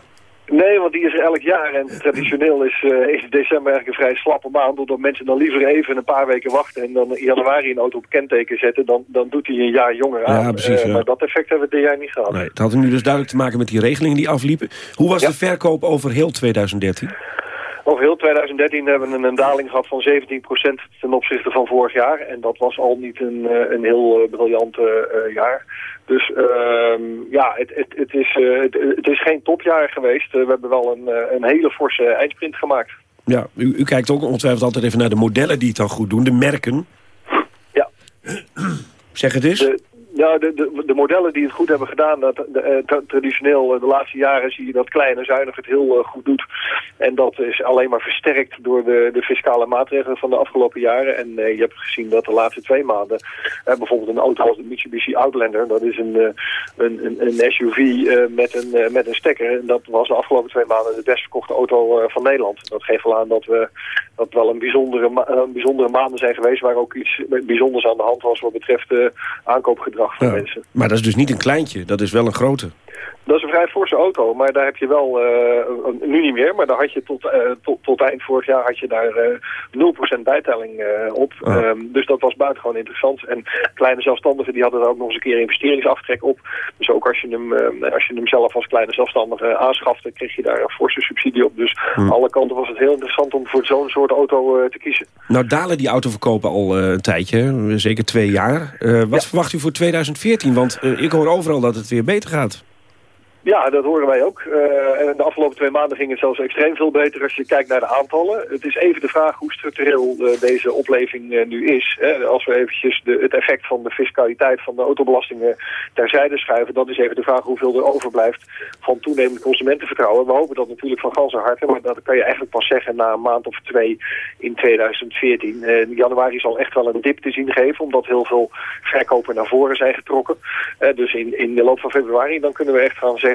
Nee, want die is er elk jaar. En traditioneel is, uh, is december eigenlijk een vrij slappe maand. Doordat mensen dan liever even een paar weken wachten... en dan in januari een auto op kenteken zetten... dan, dan doet hij een jaar jonger aan. Ja, precies, uh, ja. Maar dat effect hebben we dit jaar niet gehad. Nee, het had nu dus duidelijk te maken met die regelingen die afliepen. Hoe was ja. de verkoop over heel 2013? Over heel 2013 hebben we een, daling gehad van 17% ten opzichte van vorig jaar. En dat was al niet een, een heel uh, briljant uh, jaar. Dus uh, ja, het, het, het, is, uh, het, het, is geen topjaar geweest. We hebben wel een, een hele forse eindsprint gemaakt. Ja, u, u, kijkt ook ongetwijfeld altijd even naar de modellen die het dan goed doen, de merken. Ja. Zeg het eens. De, nou, de, de, de, modellen die het goed hebben gedaan, dat, de, uh, traditioneel de laatste jaren zie je dat kleine zuinig het heel uh, goed doet. En dat is alleen maar versterkt door de, de fiscale maatregelen van de afgelopen jaren. En je hebt gezien dat de laatste twee maanden, bijvoorbeeld een auto als de Mitsubishi Outlander, dat is een, een, een, SUV met, een, met een stekker. En dat was de afgelopen twee maanden de best verkochte auto van Nederland. Dat geeft wel aan dat we dat wel een bijzondere, een bijzondere maanden zijn geweest waar ook iets bijzonders aan de hand was wat betreft aankoopgedrag van ja. mensen. Maar dat is dus niet een kleintje, dat is wel een grote. Dat is een vrij forse auto, maar daar heb je wel, uh, nu niet meer, maar daar had je tot, uh, tot, tot eind vorig jaar had je daar uh, 0% bijtelling op. Ah. Um, dus dat was buitengewoon interessant. En kleine zelfstandigen die hadden er ook nog eens een keer investeringsaftrek op. Dus ook als je hem, als je hem zelf als kleine zelfstandige aanschafte, kreeg je daar een forse subsidie op. Dus Hmm. alle kanten was het heel interessant om voor zo'n soort auto te kiezen. Nou dalen die autoverkopen al een tijdje, zeker twee jaar. wat ja. verwacht u voor 2014? Want ik hoor overal dat het weer beter gaat. Ja, dat horen wij ook. Uh, en de afgelopen twee maanden ging het zelfs extreem veel beter als je kijkt naar de aantallen. Het is even de vraag hoe structureel uh, deze opleving uh, nu is. Hè. Als we eventjes de, het effect van de fiscaliteit van de autobelastingen terzijde schuiven, dan is even de vraag hoeveel er overblijft van toenemend consumentenvertrouwen. We hopen dat natuurlijk van ganse harte, maar dat kan je eigenlijk pas zeggen na een maand of twee in 2014. in januari zal echt wel een dip te zien geven, omdat heel veel verkopen naar voren zijn getrokken. dus in, in de loop van februari dan kunnen we echt gaan zeggen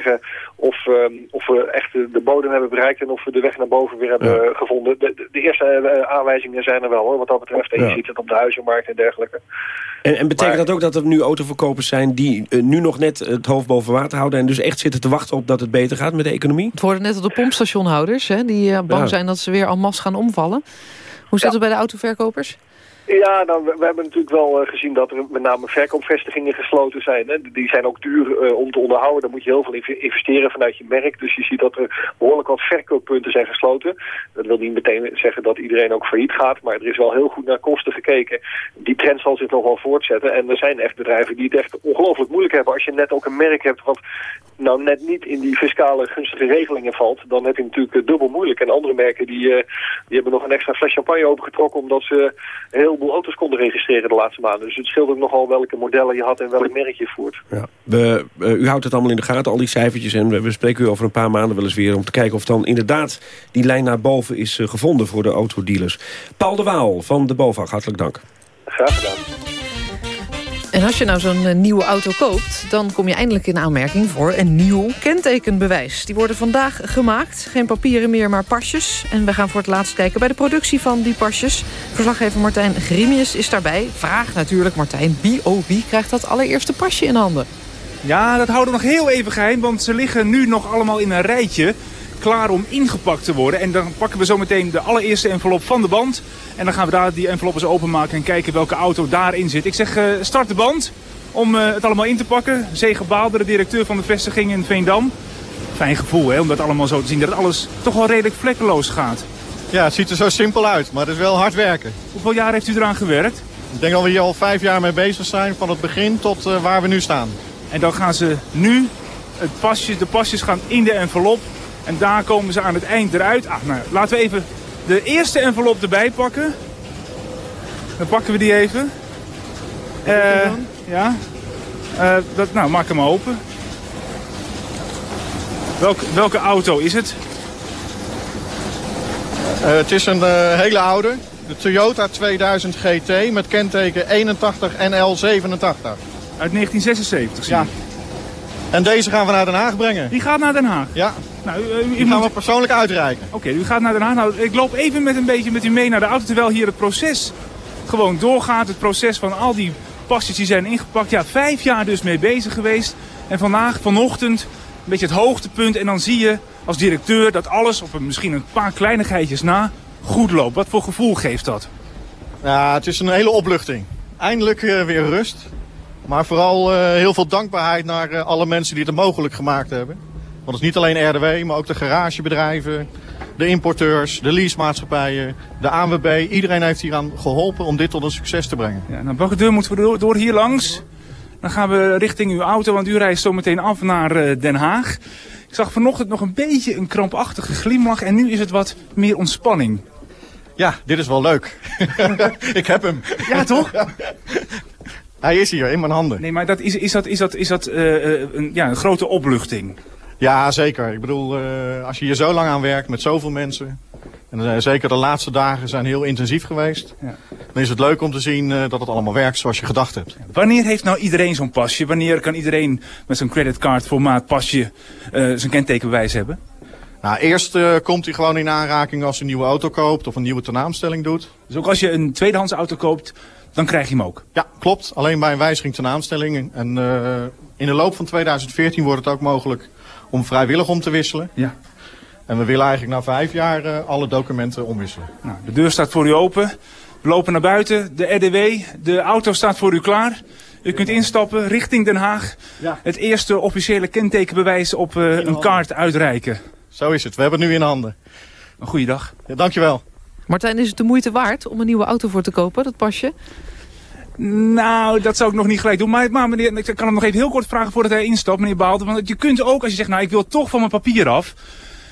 of, um, of we echt de, de, bodem hebben bereikt en of we de weg naar boven weer hebben ja. gevonden. De, de, eerste uh, aanwijzingen zijn er wel hoor, wat dat betreft. En je ziet het op de huizenmarkt en dergelijke. En, en betekent maar, dat ook dat er nu autoverkopers zijn die uh, nu nog net het hoofd boven water houden... en dus echt zitten te wachten op dat het beter gaat met de economie? Het worden net al de pompstationhouders, hè, die uh, bang ja. zijn dat ze weer al mas gaan omvallen. Hoe zit het bij de autoverkopers? Ja, nou, we, hebben natuurlijk wel uh, gezien dat er met name verkoopvestigingen gesloten zijn. Hè. Die zijn ook duur uh, om te onderhouden. Daar moet je heel veel investeren vanuit je merk. Dus je ziet dat er behoorlijk wat verkooppunten zijn gesloten. Dat wil niet meteen zeggen dat iedereen ook failliet gaat. Maar er is wel heel goed naar kosten gekeken. Die trend zal zich nog wel voortzetten. En er zijn echt bedrijven die het echt ongelooflijk moeilijk hebben. Als je net ook een merk hebt wat nou net niet in die fiscale gunstige regelingen valt. Dan heb je natuurlijk uh, dubbel moeilijk. En andere merken die, die hebben nog een extra fles champagne opengetrokken. Omdat ze heel heleboel auto's konden registreren de laatste maanden. Dus het scheelt ook nogal welke modellen je had en welk merk je voert. Ja. We, uh, u houdt het allemaal in de gaten, al die cijfertjes. En we, we, spreken u over een paar maanden wel eens weer... om te kijken of dan inderdaad die lijn naar boven is uh, gevonden voor de autodealers. Paul de Waal van de BOVAG, hartelijk dank. Graag gedaan. En als je nou zo'n uh, nieuwe auto koopt... dan kom je eindelijk in aanmerking voor een nieuw kentekenbewijs. Die worden vandaag gemaakt. Geen papieren meer, maar pasjes. En we gaan voor het laatst kijken bij de productie van die pasjes. Verslaggever Martijn Grimius is daarbij. Vraag natuurlijk, Martijn, wie oh wie krijgt dat allereerste pasje in handen? Ja, dat houden we nog heel even geheim, want ze liggen nu nog allemaal in een rijtje klaar om ingepakt te worden. En dan pakken we zo meteen de allereerste envelop van de band. En dan gaan we daar die envelop eens openmaken en kijken welke auto daarin zit. Ik zeg, uh, start de band om uh, het allemaal in te pakken. Zege Baalder, de directeur van de vestiging in Veendam. Fijn gevoel hè, om dat allemaal zo te zien. Dat alles toch wel redelijk vlekkeloos gaat. Ja, het ziet er zo simpel uit, maar het is wel hard werken. Hoeveel jaar heeft u eraan gewerkt? Ik denk dat we hier al vijf jaar mee bezig zijn, van het begin tot uh, waar we nu staan. En dan gaan ze nu, het pasje, de pasjes gaan in de envelop. En daar komen ze aan het eind eruit. Ah, nou, laten we even de eerste envelop erbij pakken. Dan pakken we die even. Uh, ja. Uh, dat, nou, maak hem open. Welk, welke auto is het? Uh, het is een hele oude. De Toyota 2000 GT met kenteken 81 NL87. Uit 1976 Ja. En deze gaan we naar Den Haag brengen. Die gaat naar Den Haag? Ja. Nou, u, u gaan moet... we persoonlijk uitreiken. Oké, okay, u gaat naar Den Haag. Nou, ik loop even met een beetje met u mee naar de auto, terwijl hier het proces gewoon doorgaat. Het proces van al die pasjes die zijn ingepakt. Ja, vijf jaar dus mee bezig geweest. En vandaag, vanochtend, een beetje het hoogtepunt. En dan zie je als directeur dat alles, op een, misschien een paar kleinigheidjes na, goed loopt. Wat voor gevoel geeft dat? Ja, het is een hele opluchting. Eindelijk uh, weer rust. Maar vooral uh, heel veel dankbaarheid naar uh, alle mensen die het mogelijk gemaakt hebben. Want het is niet alleen RDW, maar ook de garagebedrijven, de importeurs, de leasemaatschappijen, de ANWB. Iedereen heeft hier aan geholpen om dit tot een succes te brengen. Ja, nou, welke deur moeten we door, door hier langs? Dan gaan we richting uw auto, want u reist zo meteen af naar uh, Den Haag. Ik zag vanochtend nog een beetje een krampachtige glimlach en nu is het wat meer ontspanning. Ja, dit is wel leuk. Ik heb hem. Ja, toch? Hij is hier in mijn handen. Nee, maar dat is, is dat, is dat, is dat uh, een, ja, een grote opluchting? Ja, zeker. Ik bedoel, uh, als je hier zo lang aan werkt met zoveel mensen... en uh, zeker de laatste dagen zijn heel intensief geweest... Ja. dan is het leuk om te zien uh, dat het allemaal werkt zoals je gedacht hebt. Wanneer heeft nou iedereen zo'n pasje? Wanneer kan iedereen met zo'n creditcard formaat pasje zijn kentekenbewijs hebben? Nou, eerst komt hij gewoon in aanraking als hij een nieuwe auto koopt... of een nieuwe tenaamstelling doet. Dus ook als je een tweedehands auto koopt dan krijg je hem ook? Ja, klopt. Alleen bij een wijziging ten aanstelling. En uh, in de loop van 2014 wordt het ook mogelijk om vrijwillig om te wisselen. Ja. En we willen eigenlijk na vijf jaar uh, alle documenten omwisselen. Nou, de deur staat voor u open. We lopen naar buiten. De RDW, de auto staat voor u klaar. U kunt instappen richting Den Haag. Ja. Het eerste officiële kentekenbewijs op uh, een kaart uitreiken. Zo is het. We hebben het nu in handen. Een goede dag. Ja, dankjewel. Martijn, is het de moeite waard om een nieuwe auto voor te kopen, dat pasje? Nou, dat zou ik nog niet gelijk doen. Maar, maar meneer, ik kan hem nog even heel kort vragen voordat hij instapt, meneer Baalten. Want je kunt ook, als je zegt, nou, ik wil toch van mijn papier af.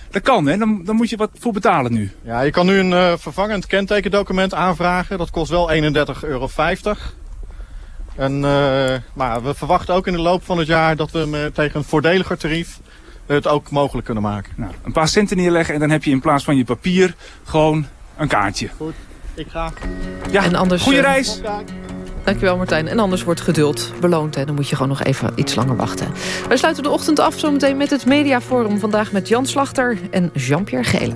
Dat kan, hè? Dan, dan moet je wat voor betalen nu. Ja, je kan nu een uh, vervangend kentekendocument aanvragen. Dat kost wel 31,50 euro. En, uh, maar we verwachten ook in de loop van het jaar dat we met, tegen een voordeliger tarief het ook mogelijk kunnen maken. Nou, een paar centen neerleggen en dan heb je in plaats van je papier gewoon een kaartje. Goed, ik ga. Ja, en anders, goede reis. Dankjewel Martijn. En anders wordt geduld beloond. En dan moet je gewoon nog even iets langer wachten. Wij sluiten de ochtend af zometeen met het Mediaforum. Vandaag met Jan Slachter en Jean-Pierre Gele.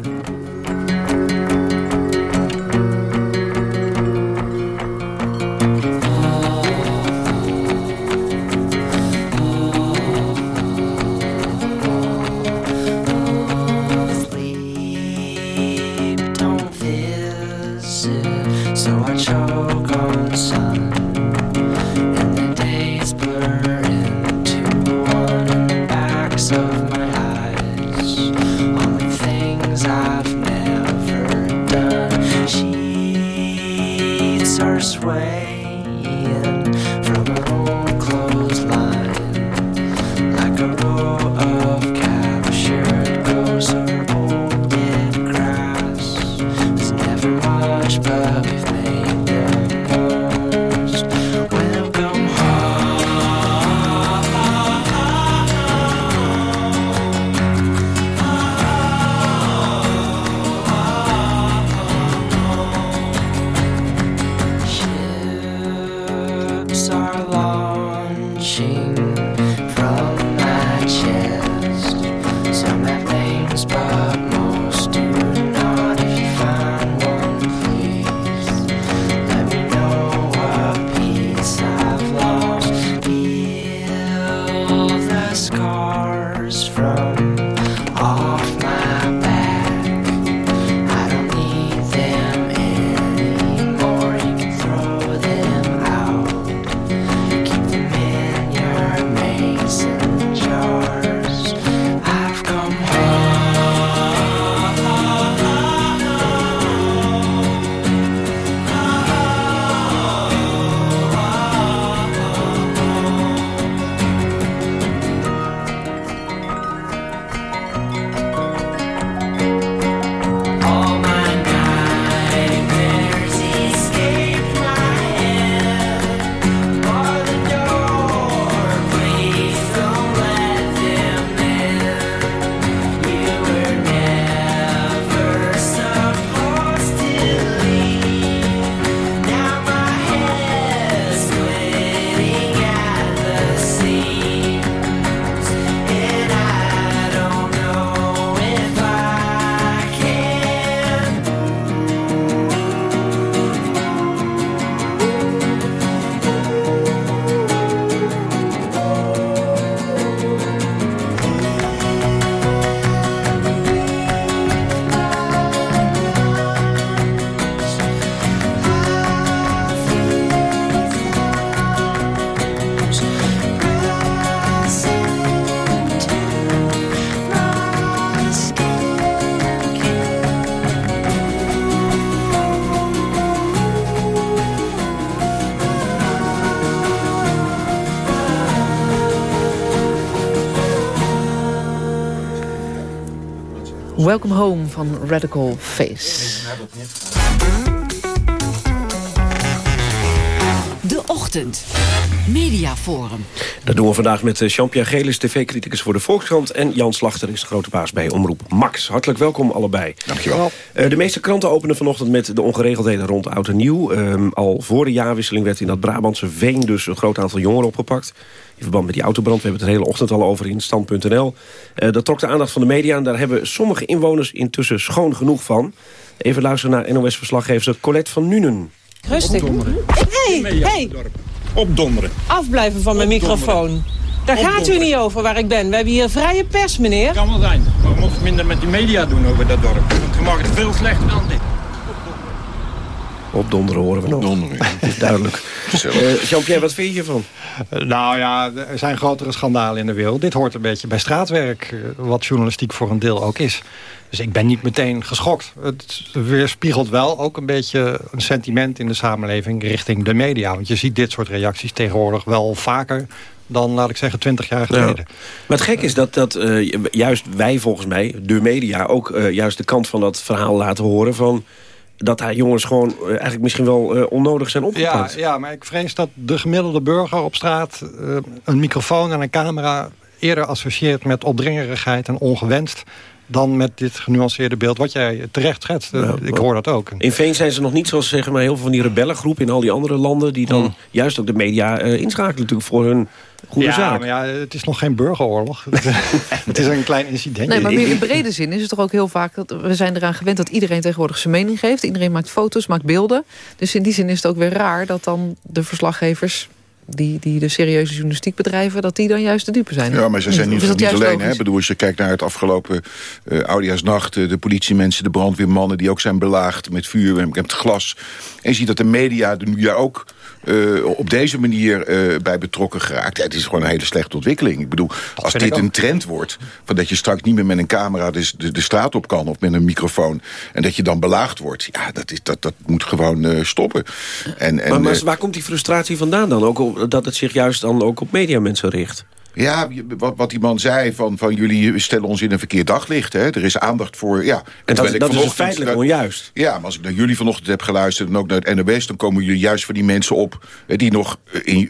Welcome Home van Radical Face. De Ochtend. Mediaforum. Dat doen we vandaag met eh, Jean-Pierre Gelis, tv-criticus voor de Volkskrant... en Jan Slachter is de grote baas bij Omroep Max. Hartelijk welkom allebei. Dankjewel. Uh, de meeste kranten openen vanochtend met de ongeregeldheden rond Oud en Nieuw. Uh, al voor de jaarwisseling werd in dat Brabantse Veen dus een groot aantal jongeren opgepakt. In verband met die autobrand, we hebben het de hele ochtend al over in stand.nl. Uh, dat trok de aandacht van de media en daar hebben sommige inwoners intussen schoon genoeg van. Even luisteren naar NOS-verslaggever Colette van Nuenen. Rustig. Hey, hey. Opdonderen. Afblijven van mijn microfoon. Daar gaat u niet over waar ik ben. We hebben hier vrije pers, meneer. Kan wel zijn. Maar we mogen minder met die media doen over dat dorp. Want je mag het veel slechter dan dit. Opdonderen horen we nog. Opdonderen. Het is duidelijk. Uh, Jean-Pierre, wat vind je ervan? nou ja, er zijn grotere schandalen in de wereld. Dit hoort een beetje bij straatwerk, wat journalistiek voor een deel ook is. Dus ik ben niet meteen geschokt. Het weerspiegelt wel ook een beetje een sentiment in de samenleving richting de media. Want je ziet dit soort reacties tegenwoordig wel vaker dan, laat ik zeggen, twintig jaar geleden. Maar het gek is dat, dat uh, juist wij volgens mij, de media... ook uh, juist de kant van dat verhaal laten horen van dat hij jongens gewoon uh, eigenlijk misschien wel onnodig zijn opgepakt. Ja, ja, maar ik vrees dat de gemiddelde burger op straat... een microfoon en een camera eerder associeert met opdringerigheid en ongewenst dan met dit genuanceerde beeld wat jij terecht schetst. ik hoor dat ook. In Veen zijn ze nog niet zoals zeg maar, heel veel van die rebellengroepen... in al die andere landen die dan mm. juist ook de media uh, inschakelen natuurlijk voor hun goede ja, zaak. Maar ja, het is nog geen burgeroorlog. het is een klein incident. Nee, maar meer in brede zin is het toch ook heel vaak... dat we zijn eraan gewend dat iedereen tegenwoordig zijn mening geeft. Iedereen maakt foto's, maakt beelden. Dus in die zin is het ook weer raar dat dan de verslaggevers die, die de serieuze journalistiek bedrijven... dat die dan juist de dupe zijn. Ja, maar ze zijn niet, niet alleen. Hè? Bedoel, als je kijkt naar het afgelopen uh, Oudejaarsnacht... de politiemensen, de brandweermannen die ook zijn belaagd met vuur... met glas. En je ziet dat de media er nu ja ook uh, op deze manier uh, bij betrokken geraakt. Ja, het is gewoon een hele slechte ontwikkeling. Ik bedoel, dat als dit een trend wordt... Van dat je straks niet meer met een camera de, de, de, straat op kan... of met een microfoon, en dat je dan belaagd wordt... ja, dat, is, dat, dat moet gewoon uh, stoppen. En, en, maar, maar waar komt die frustratie vandaan dan? Ook dat het zich juist dan ook op mediamensen richt? Ja, wat, wat die man zei, van, van jullie stellen ons in een verkeerd daglicht. Hè? Er is aandacht voor... Ja, en dat, ik dat is feitelijk gewoon juist. Ja, maar als ik naar jullie vanochtend heb geluisterd... en ook naar het NOS, dan komen jullie juist voor die mensen op... die nog... In,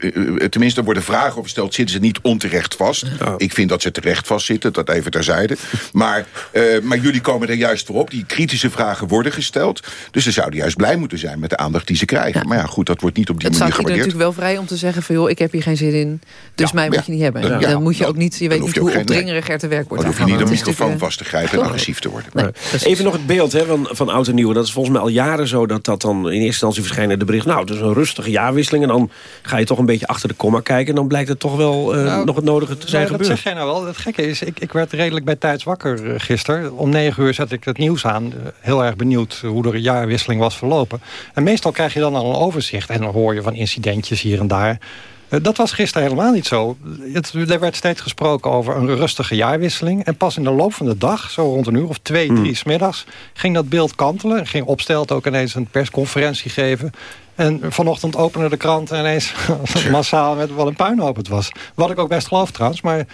tenminste, er worden vragen over gesteld... zitten ze niet onterecht vast. Ik vind dat ze terecht vastzitten, dat even terzijde. Maar, uh, maar jullie komen er juist voor op. Die kritische vragen worden gesteld. Dus ze zouden juist blij moeten zijn met de aandacht die ze krijgen. Maar ja, goed, dat wordt niet op die het manier gewaardeerd. Het is natuurlijk wel vrij om te zeggen van... joh, ik heb hier geen zin in, dus mij moet je niet hebben. Ja, dan moet je ook niet, je weet niet hoe opdringerig er te werk wordt. Dan hoef je niet een microfoon vast te grijpen en agressief te worden. Nee, Even nog het beeld hè, van, van oud en nieuw. Dat is volgens mij al jaren zo dat dat dan in eerste instantie verschijnen de bericht... nou, het is een rustige jaarwisseling en dan ga je toch een beetje achter de komma kijken... en dan blijkt het toch wel uh, nou, nog het nodige te zijn nou, gebeurd. Dat zeg jij nou wel. Het gekke is, ik, ik werd redelijk bij tijds wakker uh, gisteren. Om negen uur zet ik het nieuws aan. Uh, heel erg benieuwd hoe de jaarwisseling was verlopen. En meestal krijg je dan al een overzicht. En dan hoor je van incidentjes hier en daar... Eh, dat was gisteren helemaal niet zo. Het, er werd steeds gesproken over een rustige jaarwisseling. En pas in de loop van de dag, zo rond een uur of twee, drie hmm. smiddags... ging dat beeld kantelen. Ging Opstelt ook ineens een persconferentie geven. En vanochtend opende de krant ineens massaal met wat een puinhoop het was. Wat ik ook best geloof trouwens. Maar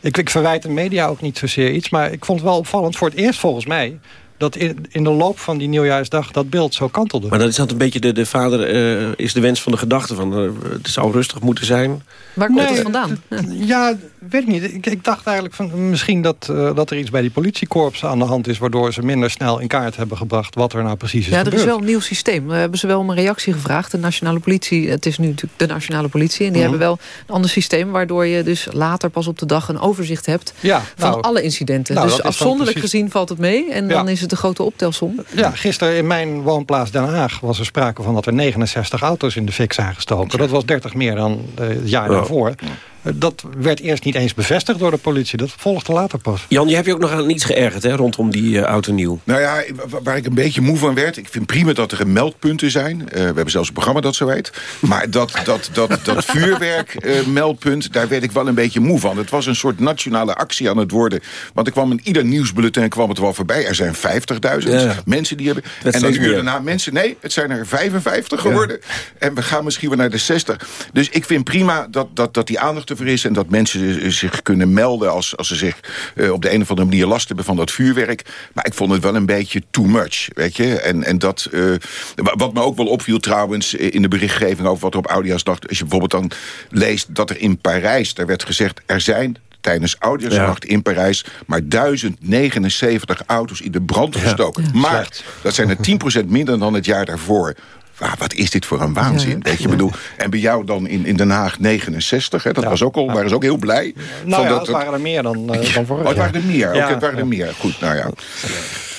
ik, ik verwijt de media ook niet zozeer iets. Maar ik vond het wel opvallend voor het eerst volgens mij dat in, in de loop van die nieuwjaarsdag dat beeld zo kantelde. Maar dat is dat een beetje de, de vader uh, is de wens van de gedachte van uh, het zou rustig moeten zijn. Waar komt het vandaan? Ja, weet ik niet. Ik, ik dacht eigenlijk van misschien dat, uh, dat er iets bij die politiekorps aan de hand is... waardoor ze minder snel in kaart hebben gebracht wat er nou precies is Ja, er is wel een nieuw systeem. We hebben ze wel om een reactie gevraagd. De nationale politie, het is nu natuurlijk de nationale politie... en die mhm. hebben wel een ander systeem... waardoor je dus later pas op de dag een overzicht hebt... Ja, van nou, alle incidenten. Nou, dus afzonderlijk precies... gezien valt het mee. En ja. dan is het de grote optelsom. Ja, gisteren in mijn woonplaats Den Haag was er sprake van... dat er 69 auto's in de fik zijn gestoken. Dat was 30 meer dan het jaar daarvoor. Dat werd eerst niet eens bevestigd door de politie. Dat volgde later pas. Jan, je hebt je ook nog aan iets geërgerd hè, rondom die uh, auto nieuw. Nou ja, waar ik een beetje moe van werd... ik vind prima dat er meldpunten zijn. Uh, we hebben zelfs een programma dat zo heet. Maar dat, dat, dat, dat vuurwerk-meldpunt, uh, daar werd ik wel een beetje moe van. Het was een soort nationale actie aan het worden. Want er kwam in ieder nieuwsbulletin kwam het wel voorbij. Er zijn 50.000 ja. mensen die hebben... Dat en een uur daarna mensen... Nee, het zijn er 55 geworden. Ja. En we gaan misschien wel naar de 60. Dus ik vind prima dat, dat, dat die aandacht is... en dat mensen zich kunnen melden als, als ze zich uh, op de een of andere manier last hebben van dat vuurwerk. Maar ik vond het wel een beetje too much, weet je. En, en dat, uh, wat me ook wel opviel trouwens in de berichtgeving over wat er op Oudejaarsdag... als je bijvoorbeeld dan leest dat er in Parijs, daar werd gezegd... er zijn tijdens Oudejaarsnacht ja. in Parijs... maar 1079 auto's in de brand gestoken. Ja. Maar dat zijn er 10% minder dan het jaar daarvoor ah, wat is dit voor een waanzin? Ja. Weet je, bedoel, en bij jou dan in, in Den Haag 69, hè, dat was ook al, waren ze ook heel blij. Nou van ja, dat, het waren er meer dan, uh, dan vorig oh, het waren er meer, ja. het waren er meer. Goed, nou ja.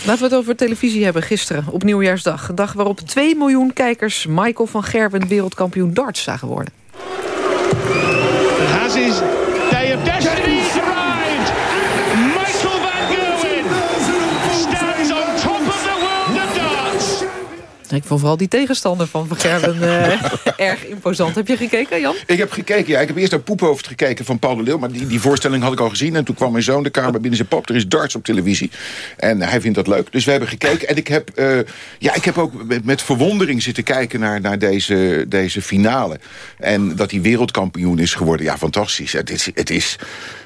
Laten we het over televisie hebben. Gisteren op Nieuwjaarsdag. Een dag waarop 2 miljoen kijkers Michael van Gerwen wereldkampioen darts zagen worden. Ik vond vooral die tegenstander van Van Gerben eh, erg imposant. Heb je gekeken, Jan? Ik heb gekeken, ja. Ik heb eerst naar Poephoofd gekeken van Paul de Leeuw. Maar die, die voorstelling had ik al gezien. En toen kwam mijn zoon de kamer binnen zijn pap. Er is darts op televisie. En hij vindt dat leuk. Dus we hebben gekeken. En ik heb, eh, ja, ik heb ook met, met verwondering zitten kijken naar, naar deze, deze finale. En dat hij wereldkampioen is geworden. Ja, fantastisch. Het is... Het is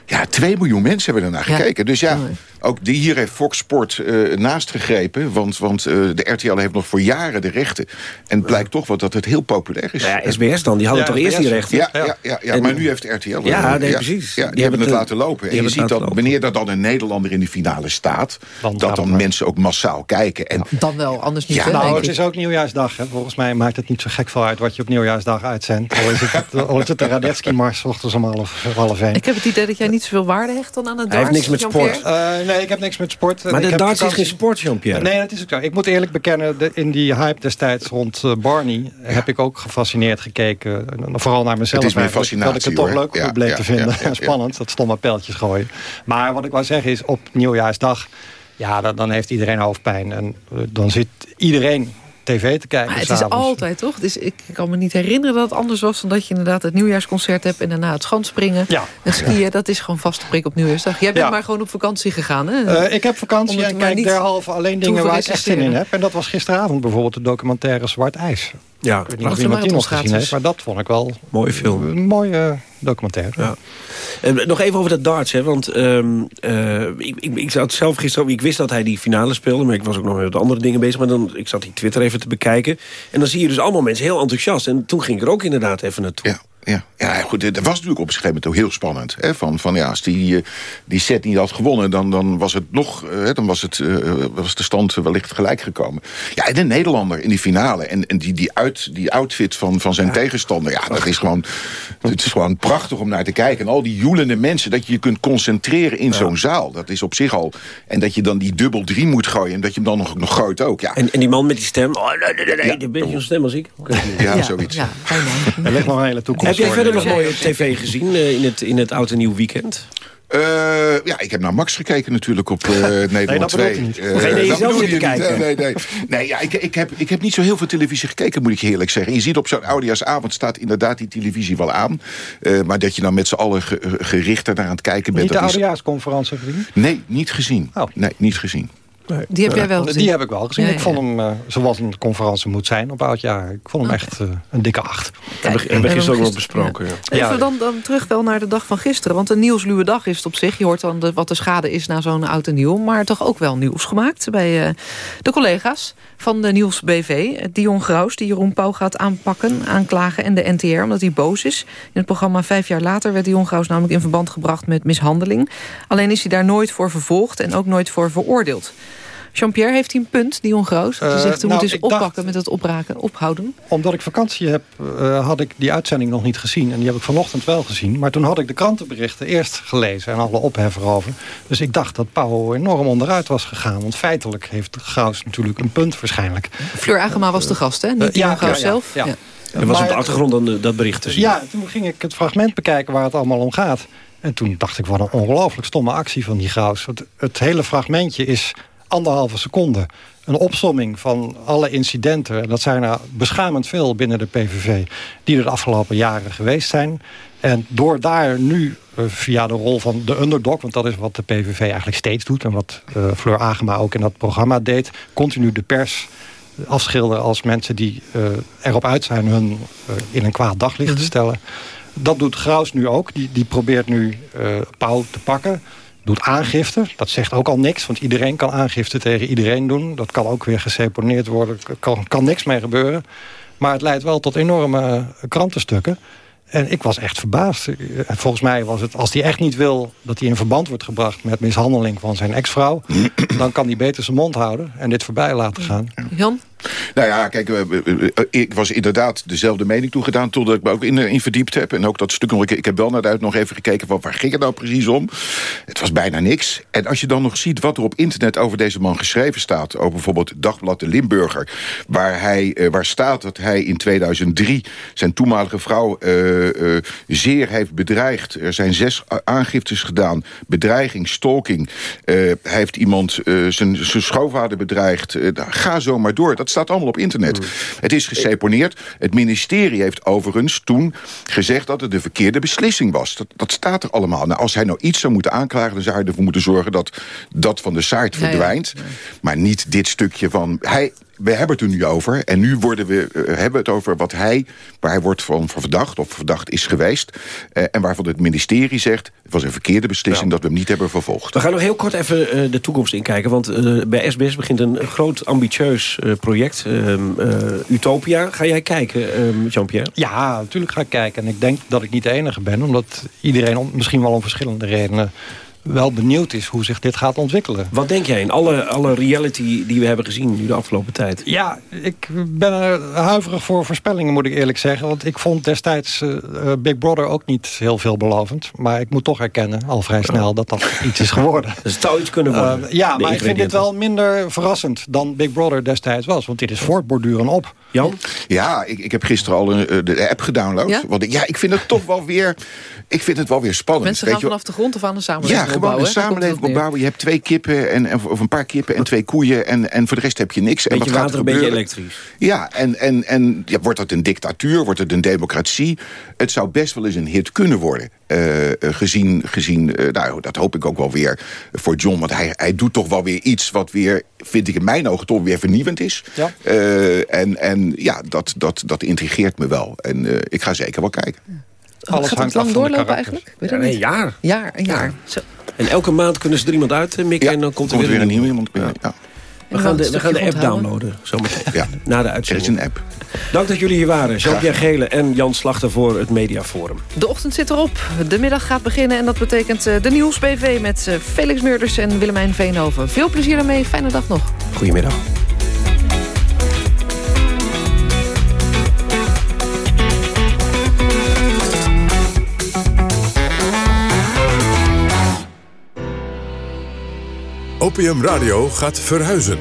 ja, 2 miljoen mensen hebben ernaar Ja. gekeken. Dus ja, ook die hier heeft Fox Sport eh, naast gegrepen. Want, want eh, de RTL heeft nog voor jaren de rechten. En het blijkt toch wel dat het heel populair is. Ja, SBS dan, die hadden Ja, toch eerst die rechten? Ja, ja, ja, ja, maar nu heeft RTL... Ja, nee, ja, precies. Ja, die, Die hebben het het, laten lopen. En je ziet dat wanneer dat dan een Nederlander in de finale staat... dat dan mensen ook massaal kijken. En Dan wel, anders niet. Ja, nou, het is ook nieuwjaarsdag. Hè. Volgens mij maakt het niet zo gek veel uit wat je op nieuwjaarsdag uitzendt. Al is het, al is het de Radetzky-mars, 's ochtends om half, half één. Ik heb het idee dat jij niet zoveel waarde hecht dan aan het Hij heeft darts, niks met Jean-Pierre. Eh, nee, ik heb niks met sport. Maar Ik de heb darts is geen sport, Jean-Pierre. Nee, dat is ook zo. Ik moet eerlijk bekennen, de- in die hype destijds rond eh, Barney... heb ik ook gefascineerd gekeken. En Vooral naar mezelf Het is meer Dat ik het toch hoor. leuk Ja, bleek ja, te vinden. ja, ja, ja. Spannend, dat stomme pijltjes gooien. Maar wat ik wou zeggen is, op nieuwjaarsdag... ja, dan, dan heeft iedereen hoofdpijn. En eh, dan zit iedereen tv te kijken. Maar het is altijd, toch? Is, ik kan me niet herinneren dat het anders was... dan dat je inderdaad het nieuwjaarsconcert hebt... en daarna het schanspringen. Ja. En skiën, dat is gewoon vaste prik op nieuwjaarsdag. Jij bent Ja. maar gewoon op vakantie gegaan, hè? Eh, ik heb vakantie en kijk derhalve alleen dingen waar ik echt zin in heb. En dat was gisteravond bijvoorbeeld de documentaire Zwart IJs. Ja, Ik weet niet of iemand die nog gezien heeft, maar dat vond ik wel Mooie film. een mooie documentaire. Ja. En nog even over dat darts, hè, want ehm, eh, ik, ik, ik zat zelf gisteren... Ik wist dat hij die finale speelde, maar ik was ook nog met andere dingen bezig. Maar dan, ik zat die Twitter even te bekijken. En dan zie je dus allemaal mensen heel enthousiast. En toen ging ik er ook inderdaad even naartoe. Ja. Ja, ja goed, dat was natuurlijk op een gegeven moment ook heel spannend. Hè? Van, van, ja, als die, eh, die set niet had gewonnen, dan, dan was het nog, eh, dan was, het, eh, was de stand wellicht gelijk gekomen. Ja, en de Nederlander in die finale. En, en die, die, uit, die outfit van, van zijn tegenstander, ja, dat is gewoon, het is gewoon prachtig om naar te kijken. En al die joelende mensen, dat je je kunt concentreren in zo'n zaal. Dat is op zich al. En dat je dan die dubbel drie moet gooien en dat je hem dan nog, nog gooit ook. Ja, En, en die man met die stem... Oh, nee, nee, nee, nee, een beetje zo'n stem als ik. ja, zoiets. Ja, ligt nog een hele toekomst Heb jij voor. verder nog mooie tv gezien eh, in het, in het oud en nieuw weekend? Eh, ja, ik heb naar Max gekeken natuurlijk op eh, Nederland dat 2. bedoelt hij niet. Eh, nee, nee, dat zelf je zitten niet. kijken. Nee, nee, nee. nee ja, ik, ik, heb, ik heb niet zo heel veel televisie gekeken, moet ik je eerlijk zeggen. Je ziet op zo'n oudejaarsavond staat inderdaad die televisie wel aan. Eh, maar dat je dan met z'n allen ge- gericht naar aan het kijken bent... Niet de dat is... oudejaarsconferentie gezien? Nee, niet gezien. Oh. Nee, niet gezien. Die heb jij wel gezien. Die heb ik wel gezien. Ja, Ik ja. vond hem eh, zoals een conferentie moet zijn op oudjaar. Ik vond hem echt eh, een dikke acht. Hebben we hebben gisteren ook nog besproken. Ja. Even Ja. dan, dan terug wel naar de dag van gisteren. Want een nieuwsluwe dag is het op zich. Je hoort dan de, wat de schade is na zo'n oud en nieuw. Maar toch ook wel nieuws gemaakt bij eh, de collega's van de Nieuws BV. Dion Graus, die Jeroen Pauw gaat aanpakken, aanklagen. En de NTR, omdat hij boos is. In het programma Vijf jaar later werd Dion Graus namelijk in verband gebracht met mishandeling. Alleen is hij daar nooit voor vervolgd en ook nooit voor veroordeeld. Jean-Pierre heeft hij een punt. Die Eh, zegt, we nou, moeten eens dacht- oppakken met het opraken, ophouden. Omdat ik vakantie heb, eh, had ik die uitzending nog niet gezien. En die heb ik vanochtend wel gezien. Maar toen had ik de krantenberichten eerst gelezen en alle ophef erover. Dus ik dacht dat Pauw enorm onderuit was gegaan. Want feitelijk heeft Graus natuurlijk een punt waarschijnlijk. Fleur Agema was de gast, hè? Niet Eh, Dion ja, Graus ja, ja, zelf. ja. Er was op de achtergrond dan eh, dat bericht te zien. Ja, toen ging ik het fragment bekijken waar het allemaal om gaat. En toen dacht ik, wat een ongelooflijk stomme actie van die Graus. Het, het hele fragmentje is anderhalve seconde. Een opsomming van alle incidenten. En dat zijn er beschamend veel binnen de PVV. Die er de afgelopen jaren geweest zijn. En door daar nu eh, via de rol van de underdog... want dat is wat de PVV eigenlijk steeds doet... en wat eh, Fleur Agema ook in dat programma deed... continu de pers afschilderen als mensen die eh, erop uit zijn... hun eh, in een kwaad daglicht te stellen. Dat doet Graus nu ook. Die, die probeert nu eh Pauw te pakken. Doet aangifte. Dat zegt ook al niks. Want iedereen kan aangifte tegen iedereen doen. Dat kan ook weer geseponeerd worden. Er kan, kan niks mee gebeuren. Maar het leidt wel tot enorme eh, krantenstukken. En ik was echt verbaasd. Eh, Volgens mij was het, als hij echt niet wil... dat hij in verband wordt gebracht met mishandeling van zijn ex-vrouw... dan kan hij beter zijn mond houden en dit voorbij laten gaan. Jan? Nou ja, kijk, ik was inderdaad dezelfde mening toegedaan... totdat ik me ook in, verdiept heb. En ook dat stuk ik, heb wel naar uit nog even gekeken... Van, waar ging het nou precies om? Het was bijna niks. En als je dan nog ziet wat er op internet over deze man geschreven staat... over bijvoorbeeld Dagblad de Limburger... waar, hij, eh, waar staat dat hij in 2003 zijn toenmalige vrouw eh, eh, zeer heeft bedreigd. Er zijn zes aangiftes gedaan. Bedreiging, stalking. Hij heeft iemand, zijn zijn schoonvader bedreigd. Eh, ga zo maar door. Dat staat allemaal op internet. Het is geseponeerd. Het ministerie heeft overigens toen gezegd dat het de verkeerde beslissing was. Dat, dat staat er allemaal. Nou, als hij nou iets zou moeten aanklagen... dan zou hij ervoor moeten zorgen dat dat van de site verdwijnt. Maar niet dit stukje van... Hij, we hebben het er nu over. En nu worden we, uh, hebben het over wat hij, waar hij wordt van, van verdacht... of verdacht is geweest. Uh, en waarvan het ministerie zegt... het was een verkeerde beslissing dat we hem niet hebben vervolgd. We gaan nog heel kort even uh, de toekomst inkijken. Want bij SBS begint een groot ambitieus project. Ehm, Utopia. Ga jij kijken, ehm, Jean-Pierre? Ja, natuurlijk ga ik kijken. En ik denk dat ik niet de enige ben. Omdat iedereen om, misschien wel om verschillende redenen wel benieuwd is hoe zich dit gaat ontwikkelen. Wat denk jij in alle, alle reality die we hebben gezien nu de afgelopen tijd? Ja, ik ben er huiverig voor voorspellingen moet ik eerlijk zeggen. Want ik vond destijds uh, Big Brother ook niet heel veelbelovend. Maar ik moet toch erkennen, al vrij snel, dat dat iets is geworden. Dus het zou iets kunnen worden. Uh, ja, maar ik vind dit wel minder verrassend dan Big Brother destijds was. Want dit is voortborduren op. Jan? Ja, ik, ik heb gisteren al een, de app gedownload. Ja? Want ja, ik vind het toch wel weer... Ik vind het wel weer spannend. Mensen gaan weet vanaf de grond of aan de samenleving Ja, gewoon een samenleving opbouwen. Je hebt twee kippen, en, of een paar kippen en twee koeien... en, en voor de rest heb je niks. Beetje en wat water, gaat een beetje elektrisch. Ja, en, en, en ja, wordt het een dictatuur? Wordt het een democratie? Het zou best wel eens een hit kunnen worden. Uh, gezien, gezien uh, nou, dat hoop ik ook wel weer voor John. Want hij, hij doet toch wel weer iets wat weer, vind ik in mijn ogen, toch weer vernieuwend is. Ja. Uh, en, en ja, dat, dat, dat intrigeert me wel. En ik ga zeker wel kijken. Alles Gaat het lang doorlopen eigenlijk? Weet ja, nee, een jaar. Jaar, een jaar. Zo. En elke maand kunnen ze er iemand uit mikken ja, en dan komt er komt weer, weer een nieuwe iemand binnen. Ja. We gaan, de, we gaan de app downloaden, zometeen. Ja. Na de uitzending. Er is een app. Dank dat jullie hier waren. Jean-Pierre Gele en Jan Slachter voor het Mediaforum. De ochtend zit erop. De middag gaat beginnen en dat betekent de Nieuws-BV... met Felix Meurders en Willemijn Veenhoven. Veel plezier daarmee. Fijne dag nog. Goedemiddag. Opium Radio gaat verhuizen.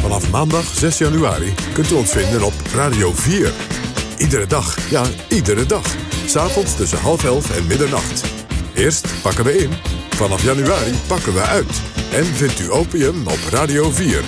Vanaf maandag 6 januari kunt u ons vinden op Radio 4. Iedere dag, ja, iedere dag. S'avonds tussen half elf en middernacht. Eerst pakken we in. Vanaf januari pakken we uit. En vindt u opium op Radio 4.